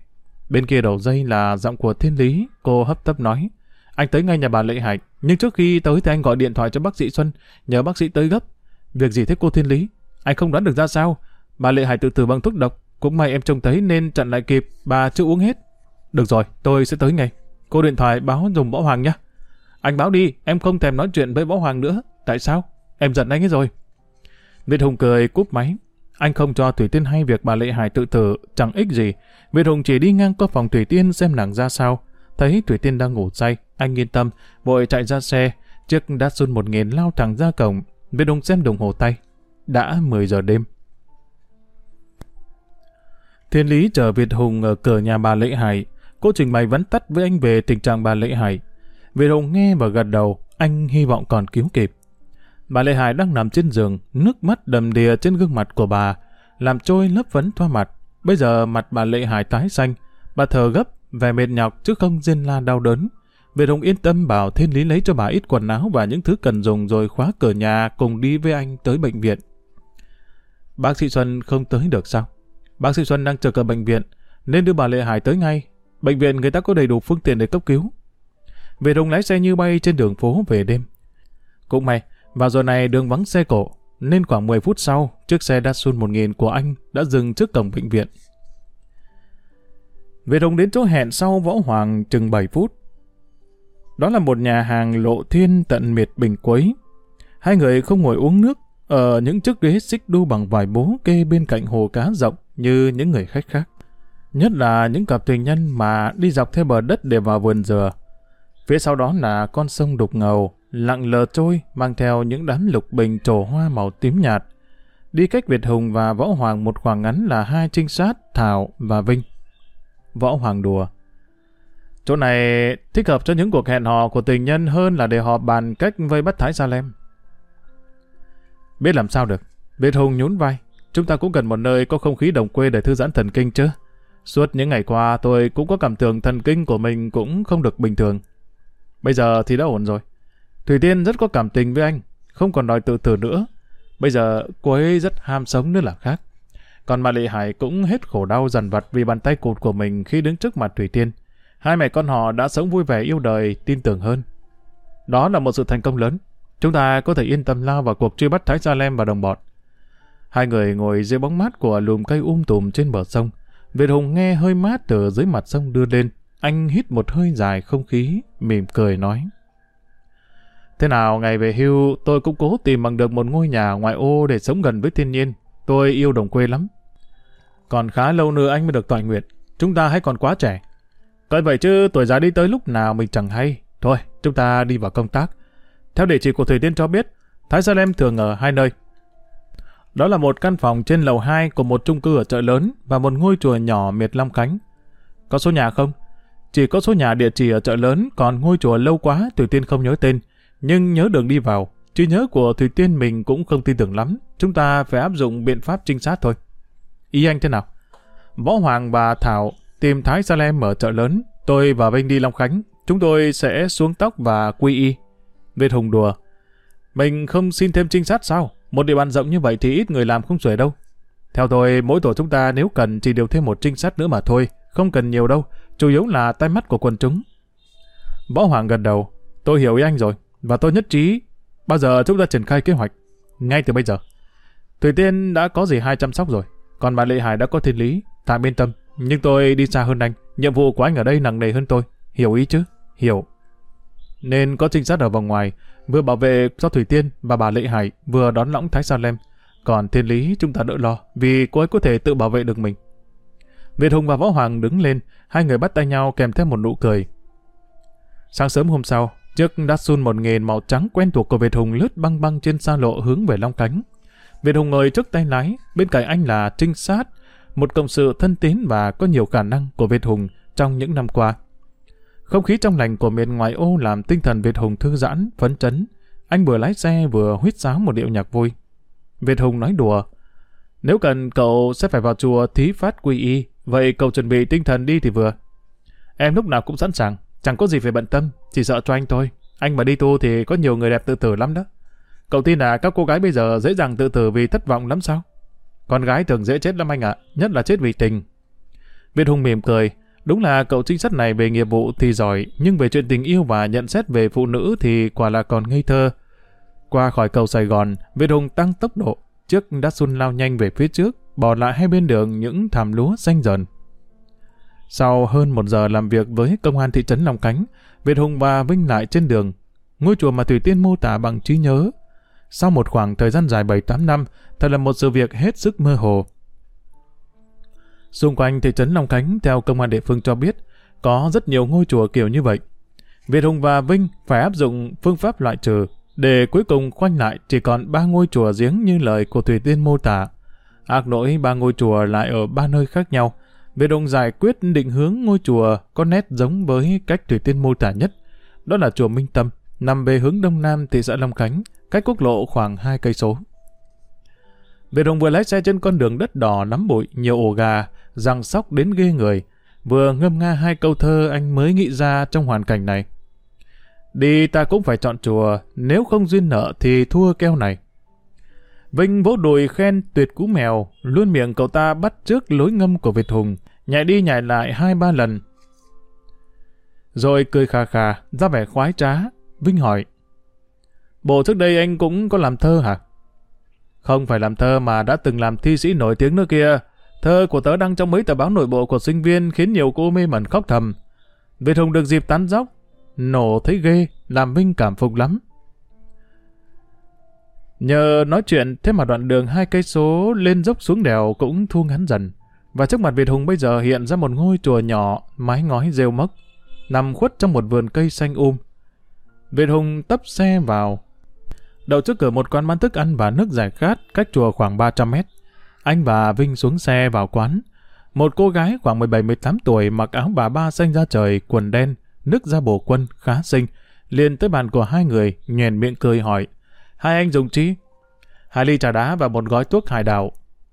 Bên kia đầu dây là giọng của Thiên Lý, cô hấp tấp nói. Anh tới ngay nhà bà Lệ Hạnh, nhưng trước khi tới thì anh gọi điện thoại cho bác sĩ Xuân, nhờ bác sĩ tới gấp. Việc gì thế cô Thiên Lý? Anh không đoán được ra sao. Bà Lệ Hải tự tử bằng thuốc độc, cũng may em trông thấy nên chặn lại kịp, bà chưa uống hết. Được rồi, tôi sẽ tới ngay. Cô điện thoại báo dùng võ hoàng nhé. Anh báo đi, em không thèm nói chuyện với Võ Hoàng nữa. Tại sao? Em giận anh ấy rồi. Việt Hùng cười cúp máy. Anh không cho Thủy Tiên hay việc bà Lệ Hải tự tử, chẳng ích gì. Việt Hùng chỉ đi ngang qua phòng Thủy Tiên xem nàng ra sao. Thấy Thủy Tiên đang ngủ say, anh yên tâm, vội chạy ra xe. Chiếc Datsun 1000 lao thẳng ra cổng. Việt Hùng xem đồng hồ tay. Đã 10 giờ đêm. Thiên Lý chờ Việt Hùng ở cửa nhà bà Lệ Hải. Cô trình bày vẫn tắt với anh về tình trạng bà Lệ Hải. Việt Hùng nghe và gật đầu, anh hy vọng còn cứu kịp. Bà Lê Hải đang nằm trên giường, nước mắt đầm đìa trên gương mặt của bà, làm trôi lớp vấn thoa mặt. Bây giờ mặt bà Lê Hải tái xanh, bà thở gấp, vẻ mệt nhọc chứ không riêng la đau đớn. Việt Hùng yên tâm bảo thiên lý lấy cho bà ít quần áo và những thứ cần dùng rồi khóa cửa nhà cùng đi với anh tới bệnh viện. Bác sĩ Xuân không tới được sao? Bác sĩ Xuân đang chờ ở bệnh viện, nên đưa bà Lệ Hải tới ngay. Bệnh viện người ta có đầy đủ phương tiện để cấp cứu. Về Đồng lái xe như bay trên đường phố về đêm. Cũng may, vào giờ này đường vắng xe cổ, nên khoảng 10 phút sau, chiếc xe Datsun 1000 của anh đã dừng trước cổng bệnh viện. Về Đồng đến chỗ hẹn sau Võ Hoàng chừng 7 phút. Đó là một nhà hàng lộ thiên tận miệt bình quấy. Hai người không ngồi uống nước ở những chiếc ghế xích đu bằng vải bố kê bên cạnh hồ cá rộng như những người khách khác. Nhất là những cặp tình nhân mà đi dọc theo bờ đất để vào vườn dừa Phía sau đó là con sông đục ngầu, lặng lờ trôi, mang theo những đám lục bình trổ hoa màu tím nhạt. Đi cách Việt Hùng và Võ Hoàng một khoảng ngắn là hai trinh sát Thảo và Vinh. Võ Hoàng đùa. Chỗ này thích hợp cho những cuộc hẹn hò của tình nhân hơn là để họ bàn cách vây bắt Thái Salem. Biết làm sao được. Việt Hùng nhún vai. Chúng ta cũng cần một nơi có không khí đồng quê để thư giãn thần kinh chứ. Suốt những ngày qua tôi cũng có cảm tưởng thần kinh của mình cũng không được bình thường. Bây giờ thì đã ổn rồi. Thủy Tiên rất có cảm tình với anh, không còn đòi tự tử nữa. Bây giờ cô ấy rất ham sống nữa là khác. Còn mà Lệ Hải cũng hết khổ đau dần vặt vì bàn tay cụt của mình khi đứng trước mặt Thủy Tiên. Hai mẹ con họ đã sống vui vẻ yêu đời, tin tưởng hơn. Đó là một sự thành công lớn. Chúng ta có thể yên tâm lao vào cuộc truy bắt Thái Gia Lem và đồng bọn. Hai người ngồi dưới bóng mát của lùm cây um tùm trên bờ sông. Việt Hùng nghe hơi mát từ dưới mặt sông đưa lên. Anh hít một hơi dài không khí, mỉm cười nói. Thế nào ngày về hưu tôi cũng cố tìm bằng được một ngôi nhà ngoại ô để sống gần với thiên nhiên. Tôi yêu đồng quê lắm. Còn khá lâu nữa anh mới được toàn nguyện. Chúng ta hãy còn quá trẻ. Tại vậy chứ tuổi già đi tới lúc nào mình chẳng hay. Thôi, chúng ta đi vào công tác. Theo địa chỉ của Thủy Tiên cho biết, Thái Sa Lem thường ở hai nơi. Đó là một căn phòng trên lầu 2 của một chung cư ở chợ lớn và một ngôi chùa nhỏ miệt Long khánh Có số nhà không? Chỉ có số nhà địa chỉ ở chợ lớn còn ngôi chùa lâu quá Thủy Tiên không nhớ tên, nhưng nhớ đường đi vào. Trí nhớ của Thủy Tiên mình cũng không tin tưởng lắm. Chúng ta phải áp dụng biện pháp trinh sát thôi. Ý anh thế nào? Võ Hoàng và Thảo tìm Thái Salem ở chợ lớn. Tôi và Vinh đi Long Khánh. Chúng tôi sẽ xuống tóc và quy y. Việt Hùng đùa. Mình không xin thêm trinh sát sao? Một địa bàn rộng như vậy thì ít người làm không xuể đâu. Theo tôi, mỗi tổ chúng ta nếu cần chỉ điều thêm một trinh sát nữa mà thôi, không cần nhiều đâu chủ yếu là tai mắt của quần chúng. Võ Hoàng gần đầu, tôi hiểu ý anh rồi, và tôi nhất trí, bao giờ chúng ta triển khai kế hoạch, ngay từ bây giờ. Thủy Tiên đã có gì hai chăm sóc rồi, còn bà Lệ Hải đã có thiên lý, tạm yên tâm, nhưng tôi đi xa hơn anh, nhiệm vụ của anh ở đây nặng nề hơn tôi, hiểu ý chứ, hiểu. Nên có trinh sát ở vòng ngoài, vừa bảo vệ cho Thủy Tiên và bà Lệ Hải, vừa đón lõng Thái Sa Lem. Còn thiên lý chúng ta đỡ lo, vì cô ấy có thể tự bảo vệ được mình. Việt Hùng và Võ Hoàng đứng lên, hai người bắt tay nhau kèm theo một nụ cười. Sáng sớm hôm sau, chiếc Datsun 1000 màu trắng quen thuộc của Việt Hùng lướt băng băng trên xa lộ hướng về Long Khánh. Việt Hùng ngồi trước tay lái, bên cạnh anh là trinh sát, một cộng sự thân tín và có nhiều khả năng của Việt Hùng trong những năm qua. Không khí trong lành của miền ngoại ô làm tinh thần Việt Hùng thư giãn, phấn chấn. Anh vừa lái xe vừa huýt sáo một điệu nhạc vui. Việt Hùng nói đùa, nếu cần cậu sẽ phải vào chùa thí phát quy y Vậy cậu chuẩn bị tinh thần đi thì vừa. Em lúc nào cũng sẵn sàng, chẳng có gì phải bận tâm, chỉ sợ cho anh thôi. Anh mà đi tu thì có nhiều người đẹp tự tử lắm đó. Cậu tin là các cô gái bây giờ dễ dàng tự tử vì thất vọng lắm sao? Con gái thường dễ chết lắm anh ạ, nhất là chết vì tình. Việt Hùng mỉm cười, đúng là cậu trinh sát này về nghiệp vụ thì giỏi, nhưng về chuyện tình yêu và nhận xét về phụ nữ thì quả là còn ngây thơ. Qua khỏi cầu Sài Gòn, Việt Hùng tăng tốc độ, chiếc Datsun lao nhanh về phía trước, bỏ lại hai bên đường những thảm lúa xanh dần. Sau hơn một giờ làm việc với công an thị trấn Long Cánh, Việt Hùng và Vinh lại trên đường, ngôi chùa mà Thủy Tiên mô tả bằng trí nhớ. Sau một khoảng thời gian dài 7-8 năm, thật là một sự việc hết sức mơ hồ. Xung quanh thị trấn Long Cánh, theo công an địa phương cho biết, có rất nhiều ngôi chùa kiểu như vậy. Việt Hùng và Vinh phải áp dụng phương pháp loại trừ, để cuối cùng khoanh lại chỉ còn ba ngôi chùa giếng như lời của Thủy Tiên mô tả. Ác nỗi ba ngôi chùa lại ở ba nơi khác nhau. Về đồng giải quyết định hướng ngôi chùa có nét giống với cách Thủy Tiên mô tả nhất. Đó là chùa Minh Tâm, nằm về hướng đông nam thị xã Long Khánh, cách quốc lộ khoảng 2 cây số. Về đồng vừa lái xe trên con đường đất đỏ lắm bụi, nhiều ổ gà, răng sóc đến ghê người. Vừa ngâm nga hai câu thơ anh mới nghĩ ra trong hoàn cảnh này. Đi ta cũng phải chọn chùa, nếu không duyên nợ thì thua keo này. Vinh vỗ đùi khen tuyệt cú mèo, luôn miệng cậu ta bắt trước lối ngâm của Việt Hùng, nhảy đi nhảy lại hai ba lần. Rồi cười khà khà, ra vẻ khoái trá, Vinh hỏi. Bộ trước đây anh cũng có làm thơ hả? Không phải làm thơ mà đã từng làm thi sĩ nổi tiếng nữa kia. Thơ của tớ đăng trong mấy tờ báo nội bộ của sinh viên khiến nhiều cô mê mẩn khóc thầm. Việt Hùng được dịp tán dóc, nổ thấy ghê, làm Vinh cảm phục lắm. Nhờ nói chuyện thế mà đoạn đường hai cây số lên dốc xuống đèo cũng thu ngắn dần. Và trước mặt Việt Hùng bây giờ hiện ra một ngôi chùa nhỏ, mái ngói rêu mốc, nằm khuất trong một vườn cây xanh um. Việt Hùng tấp xe vào, đầu trước cửa một quán bán thức ăn và nước giải khát cách chùa khoảng 300 mét. Anh và Vinh xuống xe vào quán. Một cô gái khoảng 17-18 tuổi mặc áo bà ba xanh da trời, quần đen, nước da bổ quân, khá xinh, liền tới bàn của hai người, nhèn miệng cười hỏi. Hai anh dùng chi? Hai ly trà đá và một gói thuốc hải đảo.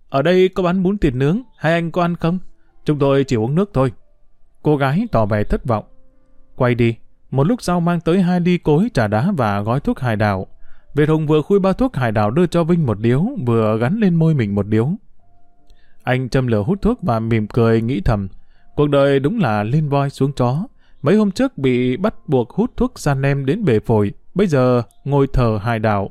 Ở đây có bán bún thịt nướng, hai anh có ăn không? Chúng tôi chỉ uống nước thôi. Cô gái tỏ vẻ thất vọng. Quay đi, một lúc sau mang tới hai ly cối trà đá và gói thuốc hải đảo. Việt Hùng vừa khui ba thuốc hải đảo đưa cho Vinh một điếu, vừa gắn lên môi mình một điếu. Anh châm lửa hút thuốc và mỉm cười nghĩ thầm. Cuộc đời đúng là lên voi xuống chó. Mấy hôm trước bị bắt buộc hút thuốc san nem đến bể phổi. Bây giờ ngồi thờ hài đạo.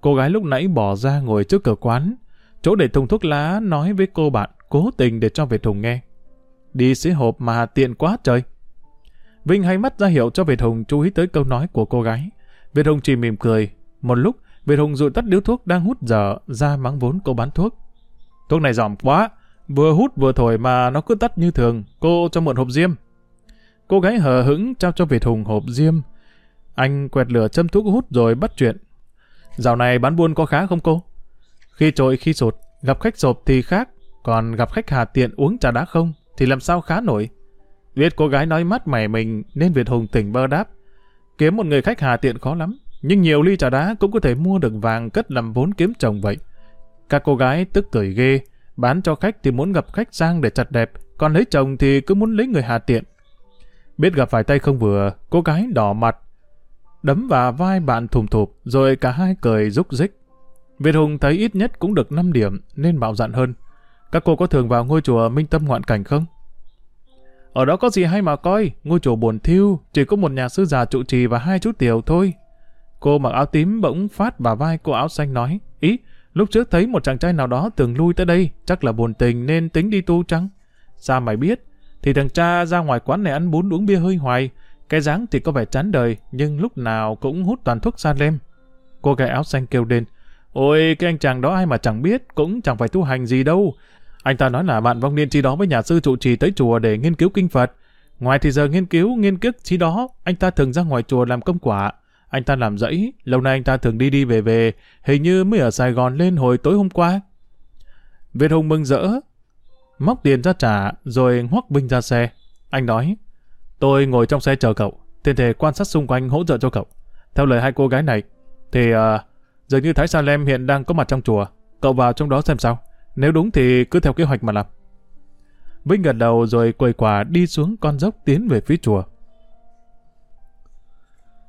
Cô gái lúc nãy bỏ ra ngồi trước cửa quán. Chỗ để thùng thuốc lá nói với cô bạn cố tình để cho về thùng nghe. Đi xế hộp mà tiện quá trời. Vinh hay mắt ra hiệu cho Việt Hùng chú ý tới câu nói của cô gái. Việt Hùng chỉ mỉm cười. Một lúc, Việt Hùng dụi tắt điếu thuốc đang hút dở ra mắng vốn cô bán thuốc. Thuốc này giỏm quá, vừa hút vừa thổi mà nó cứ tắt như thường, cô cho mượn hộp diêm. Cô gái hờ hững trao cho Việt Hùng hộp diêm, anh quẹt lửa châm thuốc hút rồi bắt chuyện. Dạo này bán buôn có khá không cô? Khi trội khi sụt, gặp khách sộp thì khác, còn gặp khách hà tiện uống trà đá không thì làm sao khá nổi. Biết cô gái nói mắt mẻ mình nên Việt Hùng tỉnh bơ đáp. Kiếm một người khách hà tiện khó lắm, nhưng nhiều ly trà đá cũng có thể mua được vàng cất làm vốn kiếm chồng vậy. Các cô gái tức cười ghê, bán cho khách thì muốn gặp khách sang để chặt đẹp, còn lấy chồng thì cứ muốn lấy người hà tiện. Biết gặp phải tay không vừa, cô gái đỏ mặt đấm vào vai bạn thùm thụp, rồi cả hai cười rúc rích. Việt Hùng thấy ít nhất cũng được 5 điểm, nên bạo dạn hơn. Các cô có thường vào ngôi chùa Minh Tâm Ngoạn Cảnh không? Ở đó có gì hay mà coi, ngôi chùa buồn thiêu, chỉ có một nhà sư già trụ trì và hai chú tiểu thôi. Cô mặc áo tím bỗng phát bà vai cô áo xanh nói, ý, lúc trước thấy một chàng trai nào đó từng lui tới đây, chắc là buồn tình nên tính đi tu trắng. Sao mày biết? Thì thằng cha ra ngoài quán này ăn bún uống bia hơi hoài, cái dáng thì có vẻ chán đời, nhưng lúc nào cũng hút toàn thuốc san lem. Cô gái áo xanh kêu lên, Ôi, cái anh chàng đó ai mà chẳng biết, cũng chẳng phải tu hành gì đâu. Anh ta nói là bạn vong niên chi đó với nhà sư trụ trì tới chùa để nghiên cứu kinh Phật. Ngoài thì giờ nghiên cứu, nghiên cứu chi đó, anh ta thường ra ngoài chùa làm công quả. Anh ta làm dãy, lâu nay anh ta thường đi đi về về, hình như mới ở Sài Gòn lên hồi tối hôm qua. Việt Hùng mừng rỡ, móc tiền ra trả, rồi hoắc binh ra xe. Anh nói, Tôi ngồi trong xe chờ cậu, tiện thể quan sát xung quanh hỗ trợ cho cậu. Theo lời hai cô gái này, thì uh, dường như Thái Salem hiện đang có mặt trong chùa. Cậu vào trong đó xem sao. Nếu đúng thì cứ theo kế hoạch mà làm. Vinh gật đầu rồi quầy quả đi xuống con dốc tiến về phía chùa.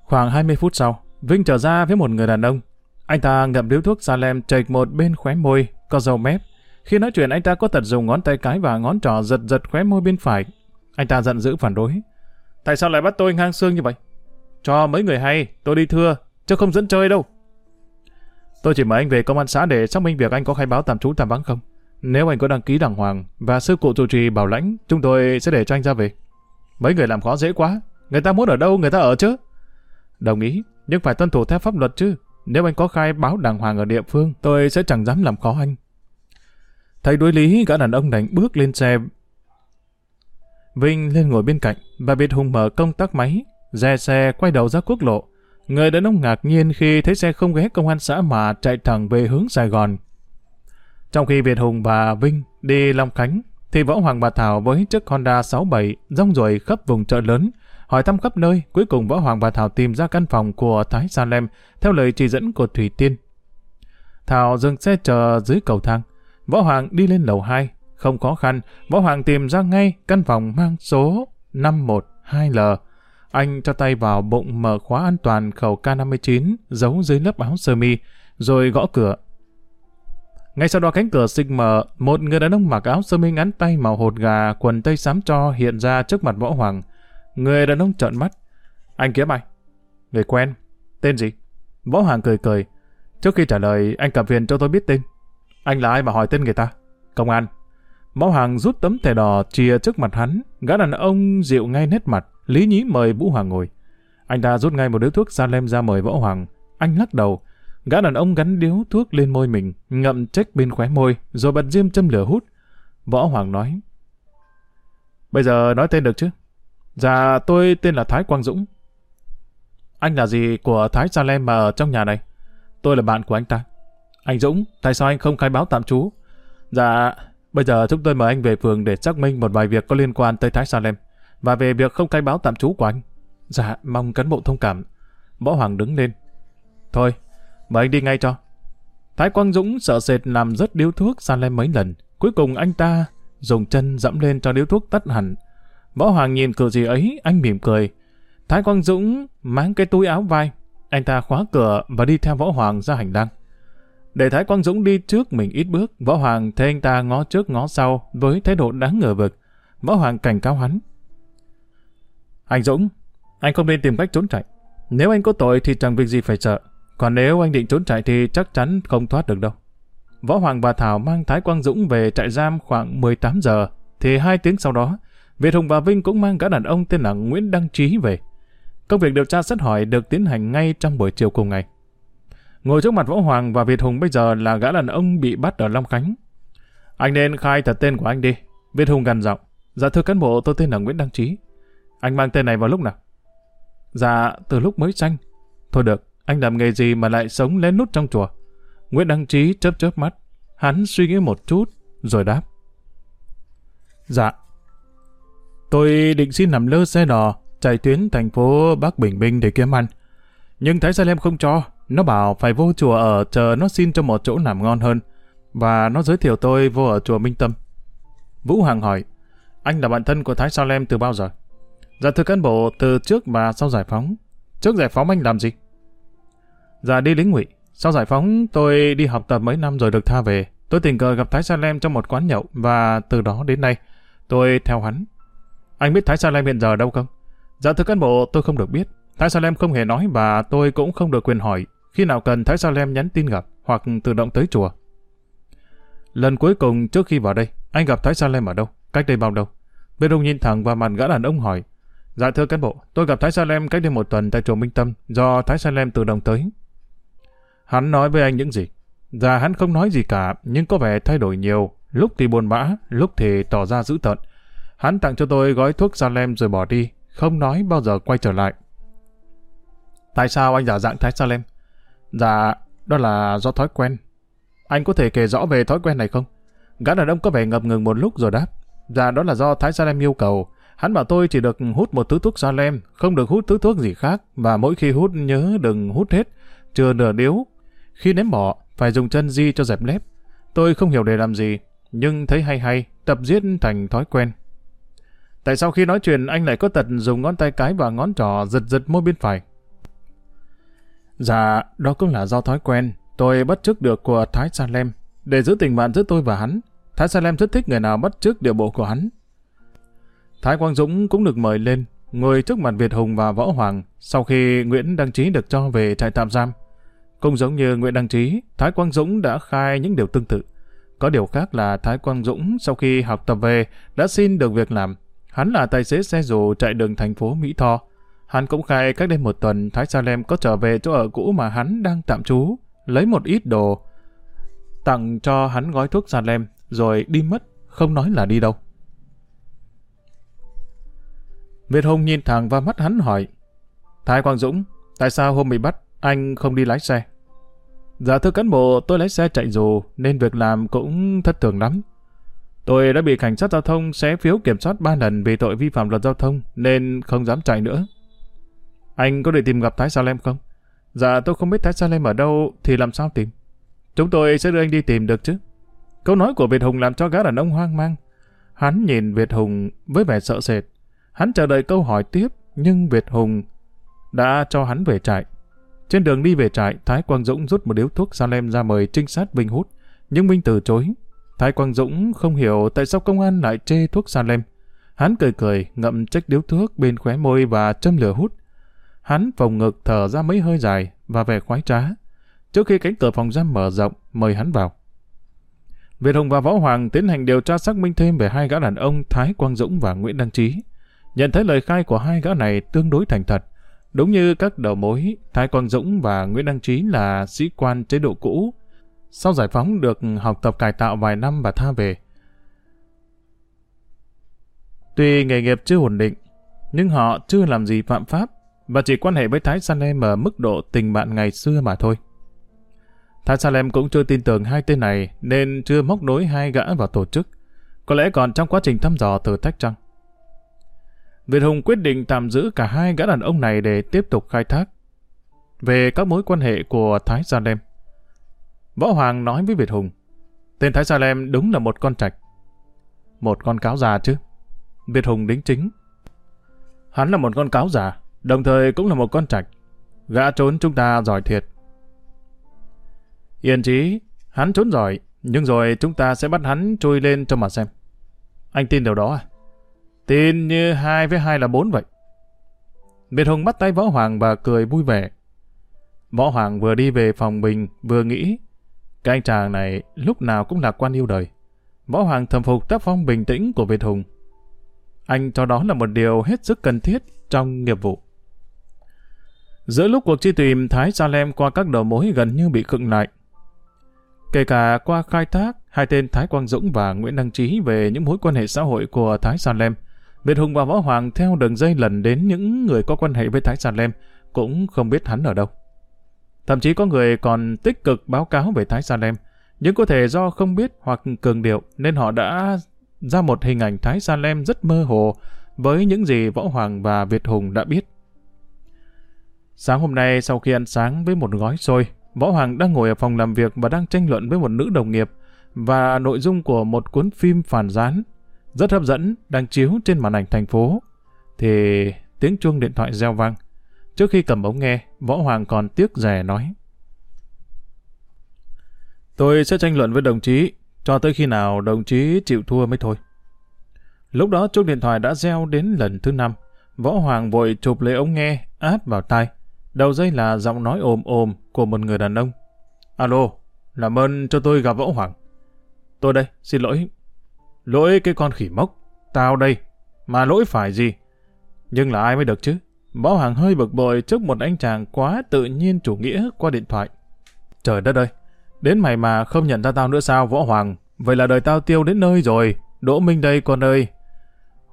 Khoảng 20 phút sau, Vinh trở ra với một người đàn ông. Anh ta ngậm điếu thuốc Salem chệch một bên khóe môi, có dầu mép. Khi nói chuyện anh ta có tật dùng ngón tay cái và ngón trỏ giật giật khóe môi bên phải. Anh ta giận dữ phản đối. Tại sao lại bắt tôi ngang xương như vậy? Cho mấy người hay, tôi đi thưa, chứ không dẫn chơi đâu. Tôi chỉ mời anh về công an xã để xác minh việc anh có khai báo tạm trú tạm vắng không. Nếu anh có đăng ký đàng hoàng và sư cụ chủ trì bảo lãnh, chúng tôi sẽ để cho anh ra về. Mấy người làm khó dễ quá, người ta muốn ở đâu người ta ở chứ. Đồng ý, nhưng phải tuân thủ theo pháp luật chứ. Nếu anh có khai báo đàng hoàng ở địa phương, tôi sẽ chẳng dám làm khó anh. Thầy đối lý, gã đàn ông đành bước lên xe Vinh lên ngồi bên cạnh và biệt Hùng mở công tắc máy, dè xe quay đầu ra quốc lộ. Người đàn ông ngạc nhiên khi thấy xe không ghé công an xã mà chạy thẳng về hướng Sài Gòn. Trong khi Việt Hùng và Vinh đi Long Khánh, thì Võ Hoàng bà Thảo với chiếc Honda 67 rong ruổi khắp vùng chợ lớn, hỏi thăm khắp nơi, cuối cùng Võ Hoàng bà Thảo tìm ra căn phòng của Thái Salem theo lời chỉ dẫn của Thủy Tiên. Thảo dừng xe chờ dưới cầu thang, Võ Hoàng đi lên lầu 2, không khó khăn, Võ Hoàng tìm ra ngay căn phòng mang số 512L. Anh cho tay vào bụng mở khóa an toàn khẩu K59 giấu dưới lớp áo sơ mi, rồi gõ cửa. Ngay sau đó cánh cửa xịt mở, một người đàn ông mặc áo sơ mi ngắn tay màu hột gà, quần tây xám cho hiện ra trước mặt Võ Hoàng. Người đàn ông trợn mắt. Anh kiếm ai? Người quen. Tên gì? Võ Hoàng cười cười. Trước khi trả lời, anh cảm viên cho tôi biết tên. Anh là ai mà hỏi tên người ta? Công an. Mão Hoàng rút tấm thẻ đỏ chia trước mặt hắn, gã đàn ông dịu ngay nét mặt, lý nhí mời Vũ Hoàng ngồi. Anh ta rút ngay một điếu thuốc ra ra mời Võ Hoàng. Anh lắc đầu, gã đàn ông gắn điếu thuốc lên môi mình, ngậm trách bên khóe môi, rồi bật diêm châm lửa hút. Võ Hoàng nói, Bây giờ nói tên được chứ? Dạ, tôi tên là Thái Quang Dũng. Anh là gì của Thái Salem mà ở trong nhà này? Tôi là bạn của anh ta. Anh Dũng, tại sao anh không khai báo tạm trú? Dạ, Bây giờ chúng tôi mời anh về phường để xác minh một vài việc có liên quan tới Thái Salem và về việc không khai báo tạm trú của anh. Dạ, mong cán bộ thông cảm. Võ Hoàng đứng lên. Thôi, mời anh đi ngay cho. Thái Quang Dũng sợ sệt làm rất điếu thuốc Salem mấy lần. Cuối cùng anh ta dùng chân dẫm lên cho điếu thuốc tắt hẳn. Võ Hoàng nhìn cử gì ấy, anh mỉm cười. Thái Quang Dũng mang cái túi áo vai. Anh ta khóa cửa và đi theo Võ Hoàng ra hành lang. Để Thái Quang Dũng đi trước mình ít bước, Võ Hoàng thấy anh ta ngó trước ngó sau với thái độ đáng ngờ vực. Võ Hoàng cảnh cáo hắn. Anh Dũng, anh không nên tìm cách trốn chạy. Nếu anh có tội thì chẳng việc gì phải sợ. Còn nếu anh định trốn chạy thì chắc chắn không thoát được đâu. Võ Hoàng và Thảo mang Thái Quang Dũng về trại giam khoảng 18 giờ, thì hai tiếng sau đó, Việt Hùng và Vinh cũng mang gã đàn ông tên là Nguyễn Đăng Trí về. Công việc điều tra xét hỏi được tiến hành ngay trong buổi chiều cùng ngày. Ngồi trước mặt Võ Hoàng và Việt Hùng bây giờ là gã đàn ông bị bắt ở Long Khánh. Anh nên khai thật tên của anh đi. Việt Hùng gằn giọng. Dạ thưa cán bộ, tôi tên là Nguyễn Đăng Trí. Anh mang tên này vào lúc nào? Dạ, từ lúc mới tranh Thôi được, anh làm nghề gì mà lại sống lén nút trong chùa? Nguyễn Đăng Trí chớp chớp mắt. Hắn suy nghĩ một chút, rồi đáp. Dạ. Tôi định xin nằm lơ xe đò, chạy tuyến thành phố Bắc Bình Minh để kiếm ăn. Nhưng Thái Sa Lem không cho, nó bảo phải vô chùa ở chờ nó xin cho một chỗ nằm ngon hơn. Và nó giới thiệu tôi vô ở chùa Minh Tâm. Vũ Hằng hỏi, anh là bạn thân của Thái Sao Lem từ bao giờ? Dạ thưa cán bộ, từ trước và sau giải phóng. Trước giải phóng anh làm gì? Dạ đi lính ngụy. Sau giải phóng tôi đi học tập mấy năm rồi được tha về. Tôi tình cờ gặp Thái Sa Lem trong một quán nhậu và từ đó đến nay tôi theo hắn. Anh biết Thái Sa Lem hiện giờ đâu không? Dạ thưa cán bộ tôi không được biết. Thái Sa Lem không hề nói và tôi cũng không được quyền hỏi. Khi nào cần Thái Sa Lem nhắn tin gặp hoặc tự động tới chùa. Lần cuối cùng trước khi vào đây, anh gặp Thái Sa Lem ở đâu? Cách đây bao lâu? Bên ông nhìn thẳng vào mặt gã đàn ông hỏi. Dạ thưa cán bộ, tôi gặp Thái Sa Lem cách đây một tuần tại chùa Minh Tâm do Thái Sa Lem tự động tới. Hắn nói với anh những gì? Dạ hắn không nói gì cả, nhưng có vẻ thay đổi nhiều. Lúc thì buồn bã, lúc thì tỏ ra dữ tợn. Hắn tặng cho tôi gói thuốc Salem rồi bỏ đi, không nói bao giờ quay trở lại. Tại sao anh giả dạng Thái Salem? Dạ, đó là do thói quen. Anh có thể kể rõ về thói quen này không? Gã đàn ông có vẻ ngập ngừng một lúc rồi đáp. Dạ, đó là do Thái Salem yêu cầu. Hắn bảo tôi chỉ được hút một thứ thuốc Salem, không được hút thứ thuốc gì khác, và mỗi khi hút nhớ đừng hút hết, chưa nửa điếu. Khi ném bỏ, phải dùng chân di cho dẹp lép. Tôi không hiểu để làm gì, nhưng thấy hay hay, tập giết thành thói quen. Tại sao khi nói chuyện anh lại có tật dùng ngón tay cái và ngón trỏ giật giật môi bên phải? Dạ, đó cũng là do thói quen. Tôi bắt chước được của Thái Salem. Để giữ tình bạn giữa tôi và hắn, Thái Salem rất thích người nào bắt chước điều bộ của hắn. Thái Quang Dũng cũng được mời lên, ngồi trước mặt Việt Hùng và Võ Hoàng sau khi Nguyễn Đăng Trí được cho về trại tạm giam. Cũng giống như Nguyễn Đăng Trí, Thái Quang Dũng đã khai những điều tương tự. Có điều khác là Thái Quang Dũng sau khi học tập về đã xin được việc làm. Hắn là tài xế xe dù chạy đường thành phố Mỹ Tho, Hắn cũng khai cách đây một tuần Thái Salem có trở về chỗ ở cũ mà hắn đang tạm trú, lấy một ít đồ, tặng cho hắn gói thuốc Salem, rồi đi mất, không nói là đi đâu. Việt Hùng nhìn thẳng vào mắt hắn hỏi, Thái Quang Dũng, tại sao hôm bị bắt, anh không đi lái xe? Dạ thưa cán bộ, tôi lái xe chạy dù, nên việc làm cũng thất thường lắm. Tôi đã bị cảnh sát giao thông xé phiếu kiểm soát 3 lần vì tội vi phạm luật giao thông, nên không dám chạy nữa. Anh có định tìm gặp Thái Salem không? Dạ tôi không biết Thái Salem ở đâu thì làm sao tìm? Chúng tôi sẽ đưa anh đi tìm được chứ? Câu nói của Việt Hùng làm cho gã đàn ông hoang mang. Hắn nhìn Việt Hùng với vẻ sợ sệt. Hắn chờ đợi câu hỏi tiếp nhưng Việt Hùng đã cho hắn về trại. Trên đường đi về trại, Thái Quang Dũng rút một điếu thuốc Salem ra mời trinh sát Vinh hút, nhưng Vinh từ chối. Thái Quang Dũng không hiểu tại sao công an lại chê thuốc Salem. Hắn cười cười, ngậm trách điếu thuốc bên khóe môi và châm lửa hút, Hắn phòng ngực thở ra mấy hơi dài và vẻ khoái trá. Trước khi cánh cửa phòng giam mở rộng, mời hắn vào. Việt Hùng và Võ Hoàng tiến hành điều tra xác minh thêm về hai gã đàn ông Thái Quang Dũng và Nguyễn Đăng Trí. Nhận thấy lời khai của hai gã này tương đối thành thật. Đúng như các đầu mối, Thái Quang Dũng và Nguyễn Đăng Trí là sĩ quan chế độ cũ. Sau giải phóng được học tập cải tạo vài năm và tha về. Tuy nghề nghiệp chưa ổn định, nhưng họ chưa làm gì phạm pháp và chỉ quan hệ với Thái Salem ở mức độ tình bạn ngày xưa mà thôi. Thái Salem cũng chưa tin tưởng hai tên này nên chưa móc nối hai gã vào tổ chức. Có lẽ còn trong quá trình thăm dò thử thách trăng. Việt Hùng quyết định tạm giữ cả hai gã đàn ông này để tiếp tục khai thác về các mối quan hệ của Thái Salem. Võ Hoàng nói với Việt Hùng, tên Thái Salem đúng là một con trạch. Một con cáo già chứ. Việt Hùng đính chính. Hắn là một con cáo già, Đồng thời cũng là một con trạch. Gã trốn chúng ta giỏi thiệt. Yên trí, hắn trốn giỏi, nhưng rồi chúng ta sẽ bắt hắn trôi lên cho mà xem. Anh tin điều đó à? Tin như 2 với 2 là 4 vậy. Việt Hùng bắt tay Võ Hoàng và cười vui vẻ. Võ Hoàng vừa đi về phòng mình, vừa nghĩ. Cái anh chàng này lúc nào cũng lạc quan yêu đời. Võ Hoàng thầm phục tác phong bình tĩnh của Việt Hùng. Anh cho đó là một điều hết sức cần thiết trong nghiệp vụ. Giữa lúc cuộc truy tìm, Thái Sa Lem qua các đầu mối gần như bị khựng lại. Kể cả qua khai thác, hai tên Thái Quang Dũng và Nguyễn Đăng Trí về những mối quan hệ xã hội của Thái Sa Lem, Việt Hùng và Võ Hoàng theo đường dây lần đến những người có quan hệ với Thái Sa Lem cũng không biết hắn ở đâu. Thậm chí có người còn tích cực báo cáo về Thái Sa Lem, nhưng có thể do không biết hoặc cường điệu nên họ đã ra một hình ảnh Thái Sa Lem rất mơ hồ với những gì Võ Hoàng và Việt Hùng đã biết. Sáng hôm nay sau khi ăn sáng với một gói xôi, Võ Hoàng đang ngồi ở phòng làm việc và đang tranh luận với một nữ đồng nghiệp và nội dung của một cuốn phim phản gián rất hấp dẫn đang chiếu trên màn ảnh thành phố. Thì tiếng chuông điện thoại reo vang. Trước khi cầm ống nghe, Võ Hoàng còn tiếc rẻ nói. Tôi sẽ tranh luận với đồng chí cho tới khi nào đồng chí chịu thua mới thôi. Lúc đó chuông điện thoại đã reo đến lần thứ năm. Võ Hoàng vội chụp lấy ống nghe, áp vào tai. Đầu dây là giọng nói ồm ồm của một người đàn ông. Alo, làm ơn cho tôi gặp Võ Hoàng. Tôi đây, xin lỗi. Lỗi cái con khỉ mốc. Tao đây. Mà lỗi phải gì? Nhưng là ai mới được chứ? Võ Hoàng hơi bực bội trước một anh chàng quá tự nhiên chủ nghĩa qua điện thoại. Trời đất ơi! Đến mày mà không nhận ra tao nữa sao Võ Hoàng? Vậy là đời tao tiêu đến nơi rồi. Đỗ Minh đây con ơi!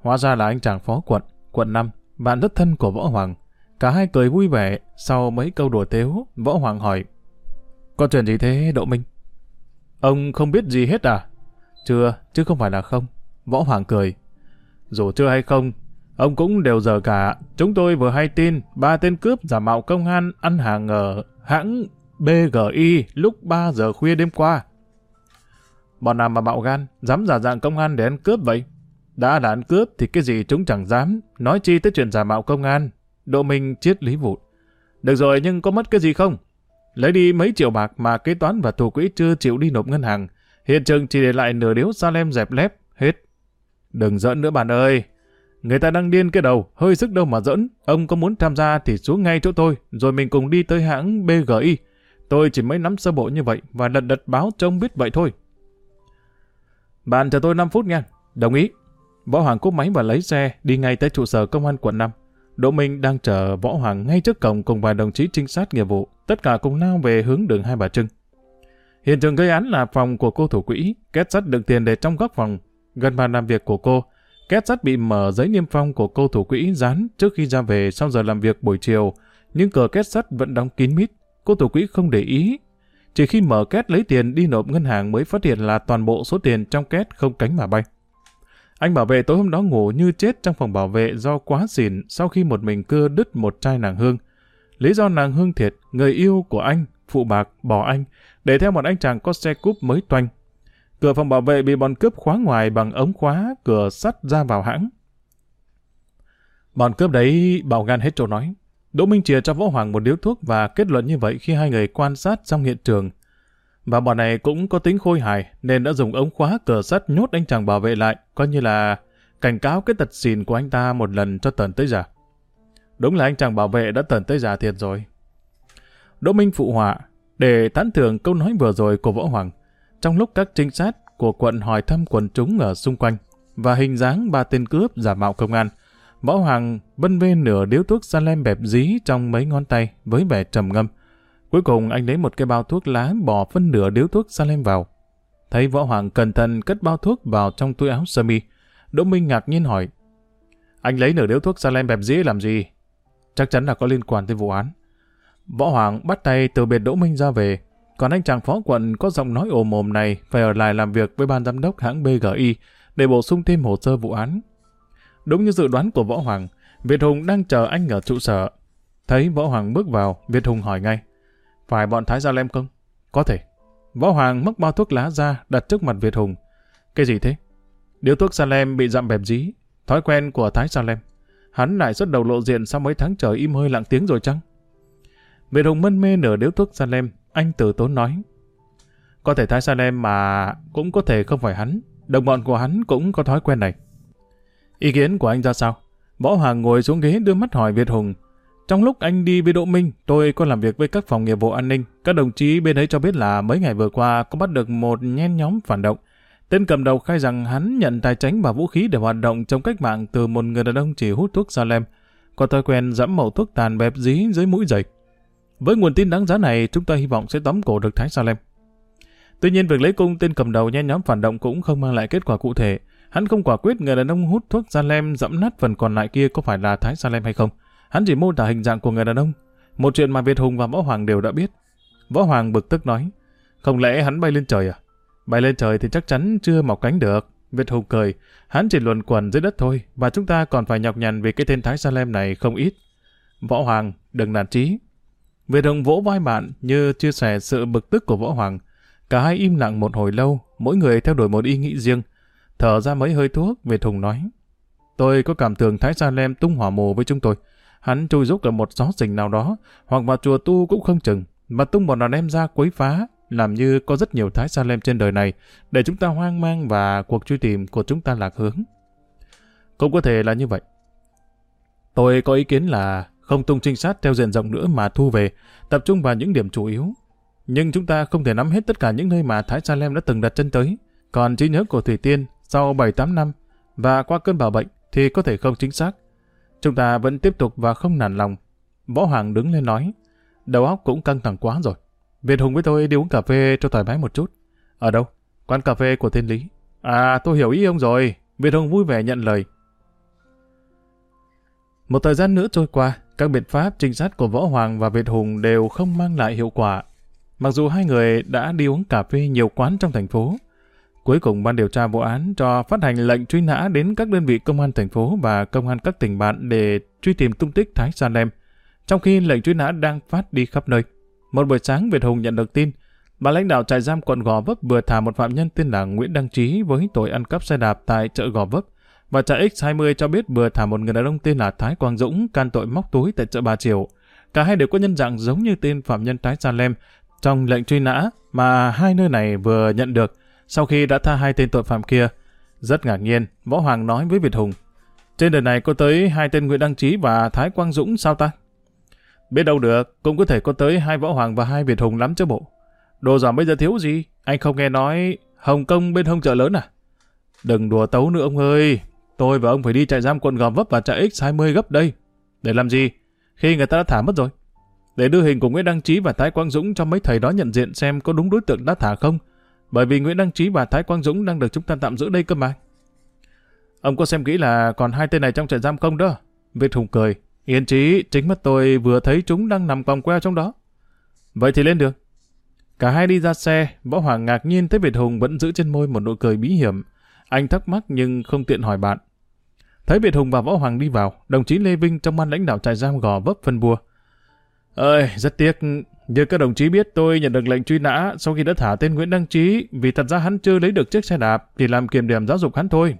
Hóa ra là anh chàng phó quận, quận 5, bạn rất thân của Võ Hoàng. Cả hai cười vui vẻ, sau mấy câu đùa tếu, Võ Hoàng hỏi, Có chuyện gì thế Đỗ Minh? Ông không biết gì hết à? Chưa, chứ không phải là không. Võ Hoàng cười. Dù chưa hay không, ông cũng đều giờ cả. Chúng tôi vừa hay tin ba tên cướp giả mạo công an ăn hàng ở hãng BGI lúc 3 giờ khuya đêm qua. Bọn nào mà mạo gan, dám giả dạng công an để ăn cướp vậy? Đã là ăn cướp thì cái gì chúng chẳng dám, nói chi tới chuyện giả mạo công an độ Minh chết lý vụn. Được rồi nhưng có mất cái gì không? Lấy đi mấy triệu bạc mà kế toán và thủ quỹ chưa chịu đi nộp ngân hàng. Hiện trường chỉ để lại nửa điếu Salem dẹp lép, hết. Đừng giỡn nữa bạn ơi. Người ta đang điên cái đầu, hơi sức đâu mà giỡn. Ông có muốn tham gia thì xuống ngay chỗ tôi, rồi mình cùng đi tới hãng BGI. Tôi chỉ mới nắm sơ bộ như vậy và lật đật báo cho ông biết vậy thôi. Bạn chờ tôi 5 phút nha. Đồng ý. Võ Hoàng cúp máy và lấy xe đi ngay tới trụ sở công an quận 5. Đỗ Minh đang chờ Võ Hoàng ngay trước cổng cùng vài đồng chí trinh sát nghiệp vụ, tất cả cùng lao về hướng đường Hai Bà Trưng. Hiện trường gây án là phòng của cô thủ quỹ, két sắt đựng tiền để trong góc phòng, gần bàn làm việc của cô. Két sắt bị mở giấy niêm phong của cô thủ quỹ dán trước khi ra về sau giờ làm việc buổi chiều, nhưng cửa két sắt vẫn đóng kín mít, cô thủ quỹ không để ý. Chỉ khi mở két lấy tiền đi nộp ngân hàng mới phát hiện là toàn bộ số tiền trong két không cánh mà bay. Anh bảo vệ tối hôm đó ngủ như chết trong phòng bảo vệ do quá xỉn sau khi một mình cưa đứt một chai nàng hương. Lý do nàng hương thiệt, người yêu của anh, phụ bạc, bỏ anh, để theo một anh chàng có xe cúp mới toanh. Cửa phòng bảo vệ bị bọn cướp khóa ngoài bằng ống khóa, cửa sắt ra vào hãng. Bọn cướp đấy bảo gan hết chỗ nói. Đỗ Minh Chìa cho Võ Hoàng một điếu thuốc và kết luận như vậy khi hai người quan sát trong hiện trường và bọn này cũng có tính khôi hài nên đã dùng ống khóa cửa sắt nhốt anh chàng bảo vệ lại, coi như là cảnh cáo cái tật xìn của anh ta một lần cho tần tới giả. Đúng là anh chàng bảo vệ đã tần tới giả thiệt rồi. Đỗ Minh phụ họa để tán thưởng câu nói vừa rồi của Võ Hoàng trong lúc các trinh sát của quận hỏi thăm quần chúng ở xung quanh và hình dáng ba tên cướp giả mạo công an. Võ Hoàng vân vê nửa điếu thuốc salem bẹp dí trong mấy ngón tay với vẻ trầm ngâm. Cuối cùng anh lấy một cái bao thuốc lá bỏ phân nửa điếu thuốc ra lem vào. Thấy Võ Hoàng cẩn thận cất bao thuốc vào trong túi áo sơ mi, Đỗ Minh ngạc nhiên hỏi. Anh lấy nửa điếu thuốc ra lem bẹp dĩ làm gì? Chắc chắn là có liên quan tới vụ án. Võ Hoàng bắt tay từ biệt Đỗ Minh ra về, còn anh chàng phó quận có giọng nói ồm ồm này phải ở lại làm việc với ban giám đốc hãng BGI để bổ sung thêm hồ sơ vụ án. Đúng như dự đoán của Võ Hoàng, Việt Hùng đang chờ anh ở trụ sở. Thấy Võ Hoàng bước vào, Việt Hùng hỏi ngay. Phải bọn Thái Gia Lem không? Có thể. Võ Hoàng mất bao thuốc lá ra đặt trước mặt Việt Hùng. Cái gì thế? Điếu thuốc gia lem bị dặm bẹp dí. Thói quen của Thái gia lem Hắn lại xuất đầu lộ diện sau mấy tháng trời im hơi lặng tiếng rồi chăng? Việt Hùng mân mê nửa điếu thuốc gia lem Anh từ tốn nói. Có thể Thái gia lem mà cũng có thể không phải hắn. Đồng bọn của hắn cũng có thói quen này. Ý kiến của anh ra sao? Võ Hoàng ngồi xuống ghế đưa mắt hỏi Việt Hùng. Trong lúc anh đi với Đỗ Minh, tôi có làm việc với các phòng nghiệp vụ an ninh. Các đồng chí bên ấy cho biết là mấy ngày vừa qua có bắt được một nhen nhóm phản động. Tên cầm đầu khai rằng hắn nhận tài chính và vũ khí để hoạt động trong cách mạng từ một người đàn ông chỉ hút thuốc Salem, có thói quen dẫm màu thuốc tàn bẹp dí dưới mũi giày. Với nguồn tin đáng giá này, chúng ta hy vọng sẽ tóm cổ được Thái Salem. Tuy nhiên, việc lấy cung tên cầm đầu nhen nhóm phản động cũng không mang lại kết quả cụ thể. Hắn không quả quyết người đàn ông hút thuốc Salem dẫm nát phần còn lại kia có phải là Thái Salem hay không. Hắn chỉ mô tả hình dạng của người đàn ông, một chuyện mà Việt Hùng và Võ Hoàng đều đã biết. Võ Hoàng bực tức nói, không lẽ hắn bay lên trời à? Bay lên trời thì chắc chắn chưa mọc cánh được. Việt Hùng cười, hắn chỉ luồn quần dưới đất thôi, và chúng ta còn phải nhọc nhằn vì cái tên Thái Salem này không ít. Võ Hoàng, đừng nản trí. Việt Hùng vỗ vai bạn như chia sẻ sự bực tức của Võ Hoàng. Cả hai im lặng một hồi lâu, mỗi người theo đuổi một ý nghĩ riêng. Thở ra mấy hơi thuốc, Việt Hùng nói. Tôi có cảm tưởng Thái Salem tung hỏa mù với chúng tôi hắn chui rúc ở một gió rình nào đó, hoặc vào chùa tu cũng không chừng, mà tung một đàn em ra quấy phá, làm như có rất nhiều thái sa lem trên đời này, để chúng ta hoang mang và cuộc truy tìm của chúng ta lạc hướng. Cũng có thể là như vậy. Tôi có ý kiến là không tung trinh sát theo diện rộng nữa mà thu về, tập trung vào những điểm chủ yếu. Nhưng chúng ta không thể nắm hết tất cả những nơi mà Thái Sa Lem đã từng đặt chân tới. Còn trí nhớ của Thủy Tiên sau 7-8 năm và qua cơn bạo bệnh thì có thể không chính xác. Chúng ta vẫn tiếp tục và không nản lòng. Võ Hoàng đứng lên nói, đầu óc cũng căng thẳng quá rồi. Việt Hùng với tôi đi uống cà phê cho thoải mái một chút. Ở đâu? Quán cà phê của thiên lý. À, tôi hiểu ý ông rồi. Việt Hùng vui vẻ nhận lời. Một thời gian nữa trôi qua, các biện pháp trinh sát của Võ Hoàng và Việt Hùng đều không mang lại hiệu quả. Mặc dù hai người đã đi uống cà phê nhiều quán trong thành phố, Cuối cùng ban điều tra vụ án cho phát hành lệnh truy nã đến các đơn vị công an thành phố và công an các tỉnh bạn để truy tìm tung tích Thái Sa Lem. Trong khi lệnh truy nã đang phát đi khắp nơi. Một buổi sáng Việt Hùng nhận được tin, bà lãnh đạo trại giam quận Gò Vấp vừa thả một phạm nhân tên là Nguyễn Đăng Trí với tội ăn cắp xe đạp tại chợ Gò Vấp và trại X20 cho biết vừa thả một người đàn ông tên là Thái Quang Dũng can tội móc túi tại chợ Bà Triều. Cả hai đều có nhân dạng giống như tên phạm nhân Thái Sa Lem trong lệnh truy nã mà hai nơi này vừa nhận được. Sau khi đã tha hai tên tội phạm kia, rất ngạc nhiên, Võ Hoàng nói với Việt Hùng, trên đời này có tới hai tên Nguyễn Đăng Trí và Thái Quang Dũng sao ta? Biết đâu được, cũng có thể có tới hai Võ Hoàng và hai Việt Hùng lắm chứ bộ. Đồ giảm bây giờ thiếu gì? Anh không nghe nói Hồng Kông bên hông chợ lớn à? Đừng đùa tấu nữa ông ơi. Tôi và ông phải đi trại giam quận Gò Vấp và trại X20 gấp đây. Để làm gì? Khi người ta đã thả mất rồi. Để đưa hình của Nguyễn Đăng Trí và Thái Quang Dũng cho mấy thầy đó nhận diện xem có đúng đối tượng đã thả không. Bởi vì Nguyễn Đăng Trí và Thái Quang Dũng đang được chúng ta tạm giữ đây cơ mà. Ông có xem kỹ là còn hai tên này trong trại giam không đó? Việt Hùng cười. Yên trí, chính mắt tôi vừa thấy chúng đang nằm còng queo trong đó. Vậy thì lên được Cả hai đi ra xe, Võ Hoàng ngạc nhiên thấy Việt Hùng vẫn giữ trên môi một nụ cười bí hiểm. Anh thắc mắc nhưng không tiện hỏi bạn. Thấy Việt Hùng và Võ Hoàng đi vào, đồng chí Lê Vinh trong ban lãnh đạo trại giam gò vấp phân bua. Ơi, rất tiếc, như các đồng chí biết tôi nhận được lệnh truy nã sau khi đã thả tên Nguyễn Đăng Trí vì thật ra hắn chưa lấy được chiếc xe đạp thì làm kiềm điểm giáo dục hắn thôi.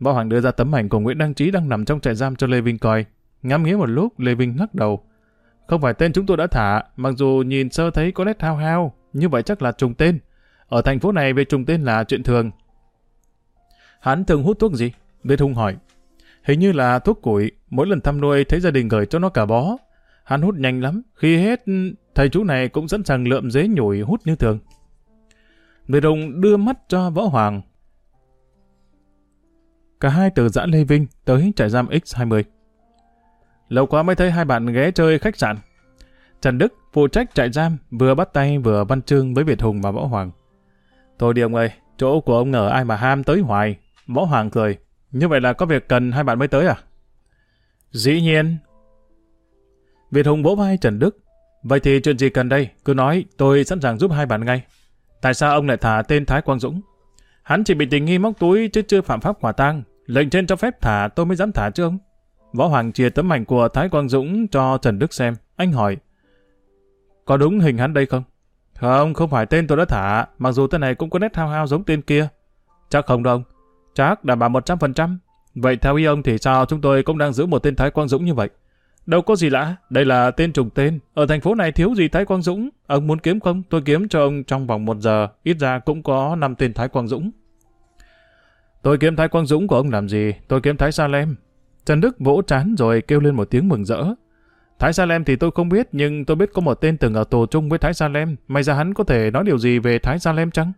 Võ Hoàng đưa ra tấm ảnh của Nguyễn Đăng Trí đang nằm trong trại giam cho Lê Vinh coi. Ngắm nghía một lúc, Lê Vinh ngắc đầu. Không phải tên chúng tôi đã thả, mặc dù nhìn sơ thấy có nét hao hao, như vậy chắc là trùng tên. Ở thành phố này về trùng tên là chuyện thường. Hắn thường hút thuốc gì? Lê Thung hỏi. Hình như là thuốc củi, mỗi lần thăm nuôi thấy gia đình gửi cho nó cả bó, Hắn hút nhanh lắm, khi hết, thầy chú này cũng sẵn sàng lượm dế nhồi hút như thường. Người đồng đưa mắt cho Võ Hoàng. Cả hai từ dã Lê Vinh tới trại giam X20. Lâu quá mới thấy hai bạn ghé chơi khách sạn. Trần Đức, phụ trách trại giam, vừa bắt tay vừa văn chương với Việt Hùng và Võ Hoàng. Thôi đi ông ơi, chỗ của ông ngờ ai mà ham tới hoài. Võ Hoàng cười. Như vậy là có việc cần hai bạn mới tới à? Dĩ nhiên, Việt Hùng vỗ vai Trần Đức. Vậy thì chuyện gì cần đây? Cứ nói, tôi sẵn sàng giúp hai bạn ngay. Tại sao ông lại thả tên Thái Quang Dũng? Hắn chỉ bị tình nghi móc túi chứ chưa phạm pháp quả tang. Lệnh trên cho phép thả tôi mới dám thả chứ ông. Võ Hoàng chia tấm ảnh của Thái Quang Dũng cho Trần Đức xem. Anh hỏi, có đúng hình hắn đây không? Không, không phải tên tôi đã thả, mặc dù tên này cũng có nét hao hao giống tên kia. Chắc không đâu ông. Chắc đảm bảo 100%. Vậy theo ý ông thì sao chúng tôi cũng đang giữ một tên Thái Quang Dũng như vậy? Đâu có gì lạ, đây là tên trùng tên. Ở thành phố này thiếu gì Thái Quang Dũng. Ông muốn kiếm không? Tôi kiếm cho ông trong vòng một giờ, ít ra cũng có năm tên Thái Quang Dũng. Tôi kiếm Thái Quang Dũng của ông làm gì? Tôi kiếm Thái Sa Lem. Trần Đức vỗ chán rồi kêu lên một tiếng mừng rỡ. Thái Sa Lem thì tôi không biết, nhưng tôi biết có một tên từng ở tù chung với Thái Sa Lem. May ra hắn có thể nói điều gì về Thái Sa Lem chăng?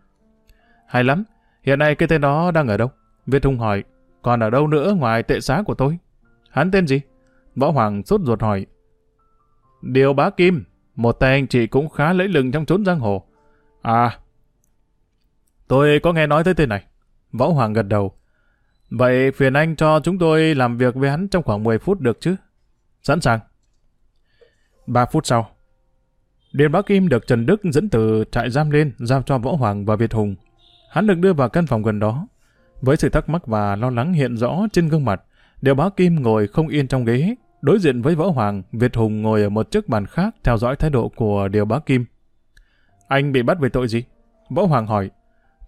Hay lắm, hiện nay cái tên đó đang ở đâu? Việt Hùng hỏi, còn ở đâu nữa ngoài tệ xá của tôi? Hắn tên gì? Võ Hoàng sốt ruột hỏi. Điều bá Kim, một tay anh chị cũng khá lẫy lừng trong chốn giang hồ. À, tôi có nghe nói tới tên này. Võ Hoàng gật đầu. Vậy phiền anh cho chúng tôi làm việc với hắn trong khoảng 10 phút được chứ? Sẵn sàng. 3 phút sau, Điền Bá Kim được Trần Đức dẫn từ trại giam lên giao cho Võ Hoàng và Việt Hùng. Hắn được đưa vào căn phòng gần đó. Với sự thắc mắc và lo lắng hiện rõ trên gương mặt, điều bá Kim ngồi không yên trong ghế, đối diện với Võ Hoàng, Việt Hùng ngồi ở một chiếc bàn khác theo dõi thái độ của điều bá Kim. Anh bị bắt về tội gì? Võ Hoàng hỏi.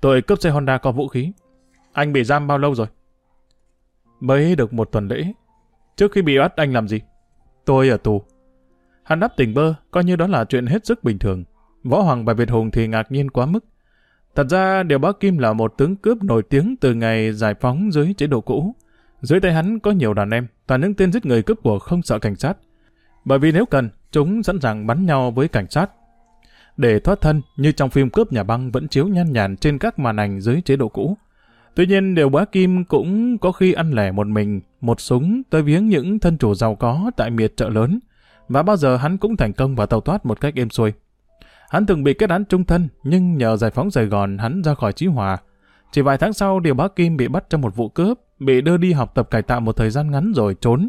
Tội cướp xe Honda có vũ khí. Anh bị giam bao lâu rồi? Mới được một tuần lễ. Trước khi bị bắt anh làm gì? Tôi ở tù. Hắn đáp tỉnh bơ, coi như đó là chuyện hết sức bình thường. Võ Hoàng và Việt Hùng thì ngạc nhiên quá mức. Thật ra, Điều Bá Kim là một tướng cướp nổi tiếng từ ngày giải phóng dưới chế độ cũ. Dưới tay hắn có nhiều đàn em, toàn những tên giết người cướp của không sợ cảnh sát. Bởi vì nếu cần, chúng sẵn sàng bắn nhau với cảnh sát. Để thoát thân, như trong phim cướp nhà băng vẫn chiếu nhan nhản trên các màn ảnh dưới chế độ cũ. Tuy nhiên, Điều Bá Kim cũng có khi ăn lẻ một mình, một súng tới viếng những thân chủ giàu có tại miệt chợ lớn, và bao giờ hắn cũng thành công và tàu thoát một cách êm xuôi. Hắn từng bị kết án trung thân, nhưng nhờ giải phóng Sài Gòn hắn ra khỏi trí hòa. Chỉ vài tháng sau, Điều Bá Kim bị bắt trong một vụ cướp, bị đưa đi học tập cải tạo một thời gian ngắn rồi trốn.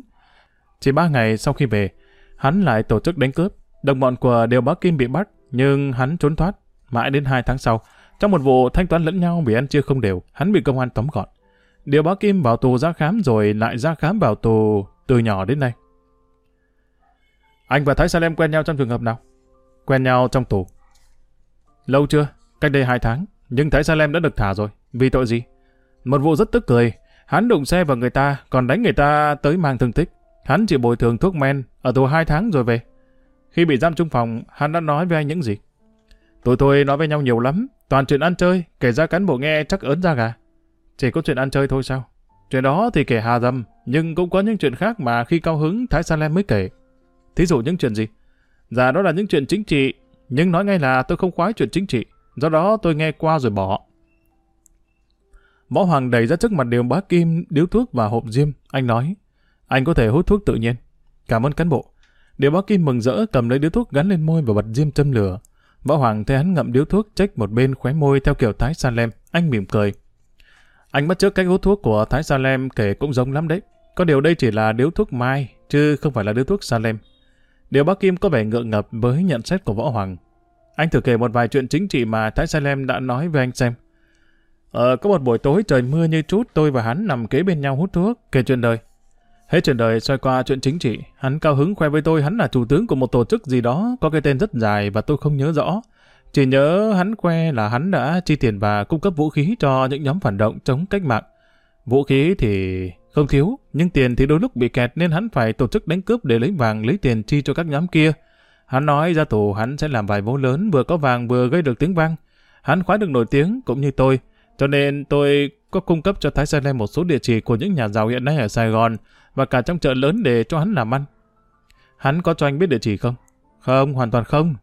Chỉ ba ngày sau khi về, hắn lại tổ chức đánh cướp. Đồng bọn của đều Bắc Kim bị bắt, nhưng hắn trốn thoát. Mãi đến 2 tháng sau, trong một vụ thanh toán lẫn nhau vì ăn chưa không đều, hắn bị công an tóm gọn. Điều Bắc Kim vào tù ra khám rồi lại ra khám vào tù từ nhỏ đến nay. Anh và Thái Salem quen nhau trong trường hợp nào? Quen nhau trong tù. Lâu chưa? Cách đây 2 tháng. Nhưng Thái Salem đã được thả rồi. Vì tội gì? Một vụ rất tức cười. Hắn đụng xe vào người ta, còn đánh người ta tới mang thương tích. Hắn chỉ bồi thường thuốc men, ở tù 2 tháng rồi về. Khi bị giam trong phòng, hắn đã nói với anh những gì? Tụi tôi nói với nhau nhiều lắm, toàn chuyện ăn chơi, kể ra cán bộ nghe chắc ớn ra gà. Chỉ có chuyện ăn chơi thôi sao? Chuyện đó thì kể hà dầm, nhưng cũng có những chuyện khác mà khi cao hứng Thái Salem mới kể. Thí dụ những chuyện gì? Dạ đó là những chuyện chính trị, nhưng nói ngay là tôi không khoái chuyện chính trị, do đó tôi nghe qua rồi bỏ. Võ Hoàng đẩy ra trước mặt điều bá Kim điếu thuốc và hộp diêm. Anh nói, anh có thể hút thuốc tự nhiên. Cảm ơn cán bộ. Điều bá Kim mừng rỡ cầm lấy điếu thuốc gắn lên môi và bật diêm châm lửa. Võ Hoàng thấy hắn ngậm điếu thuốc trách một bên khóe môi theo kiểu Thái Sa Lem. Anh mỉm cười. Anh bắt trước cách hút thuốc của Thái Sa Lem kể cũng giống lắm đấy. Có điều đây chỉ là điếu thuốc mai, chứ không phải là điếu thuốc Sa Lem. Điều bác Kim có vẻ ngượng ngập với nhận xét của Võ Hoàng. Anh thử kể một vài chuyện chính trị mà Thái Sa Lem đã nói với anh xem. Ờ, có một buổi tối trời mưa như chút tôi và hắn nằm kế bên nhau hút thuốc, kể chuyện đời. Hết chuyện đời xoay qua chuyện chính trị, hắn cao hứng khoe với tôi hắn là chủ tướng của một tổ chức gì đó, có cái tên rất dài và tôi không nhớ rõ. Chỉ nhớ hắn khoe là hắn đã chi tiền và cung cấp vũ khí cho những nhóm phản động chống cách mạng. Vũ khí thì không thiếu, nhưng tiền thì đôi lúc bị kẹt nên hắn phải tổ chức đánh cướp để lấy vàng lấy tiền chi cho các nhóm kia. Hắn nói ra tù hắn sẽ làm vài vố lớn vừa có vàng vừa gây được tiếng vang. Hắn khóa được nổi tiếng cũng như tôi, cho nên tôi có cung cấp cho Thái Sa Lem một số địa chỉ của những nhà giàu hiện nay ở Sài Gòn và cả trong chợ lớn để cho hắn làm ăn. Hắn có cho anh biết địa chỉ không? Không, hoàn toàn không.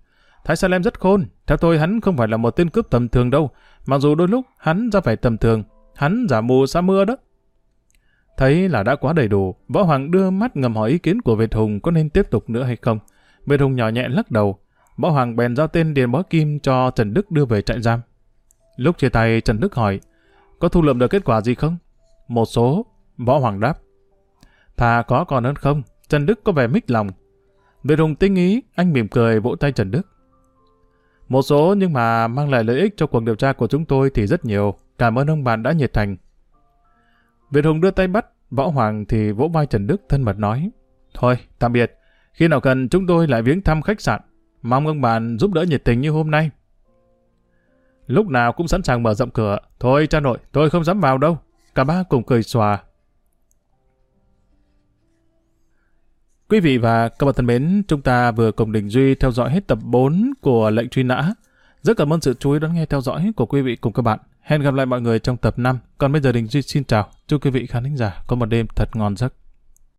Thái Sa Lem rất khôn. Theo tôi hắn không phải là một tên cướp tầm thường đâu. Mặc dù đôi lúc hắn ra phải tầm thường. Hắn giả mù xa mưa đó. Thấy là đã quá đầy đủ, Võ Hoàng đưa mắt ngầm hỏi ý kiến của Việt Hùng có nên tiếp tục nữa hay không. Việt Hùng nhỏ nhẹ lắc đầu. Võ Hoàng bèn giao tên Điền Bó Kim cho Trần Đức đưa về trại giam. Lúc chia tay Trần Đức hỏi, có thu lượm được kết quả gì không? Một số, Võ Hoàng đáp. Thà có còn hơn không, Trần Đức có vẻ mít lòng. Về Hùng tinh ý, anh mỉm cười vỗ tay Trần Đức. Một số nhưng mà mang lại lợi ích cho cuộc điều tra của chúng tôi thì rất nhiều. Cảm ơn ông bạn đã nhiệt thành. Việt Hùng đưa tay bắt, Võ Hoàng thì vỗ vai Trần Đức thân mật nói. Thôi, tạm biệt. Khi nào cần chúng tôi lại viếng thăm khách sạn. Mong ông bạn giúp đỡ nhiệt tình như hôm nay lúc nào cũng sẵn sàng mở rộng cửa. Thôi cha nội, tôi không dám vào đâu. Cả ba cùng cười xòa. Quý vị và các bạn thân mến, chúng ta vừa cùng Đình Duy theo dõi hết tập 4 của lệnh truy nã. Rất cảm ơn sự chú ý đón nghe theo dõi của quý vị cùng các bạn. Hẹn gặp lại mọi người trong tập 5. Còn bây giờ Đình Duy xin chào. Chúc quý vị khán thính giả có một đêm thật ngon giấc.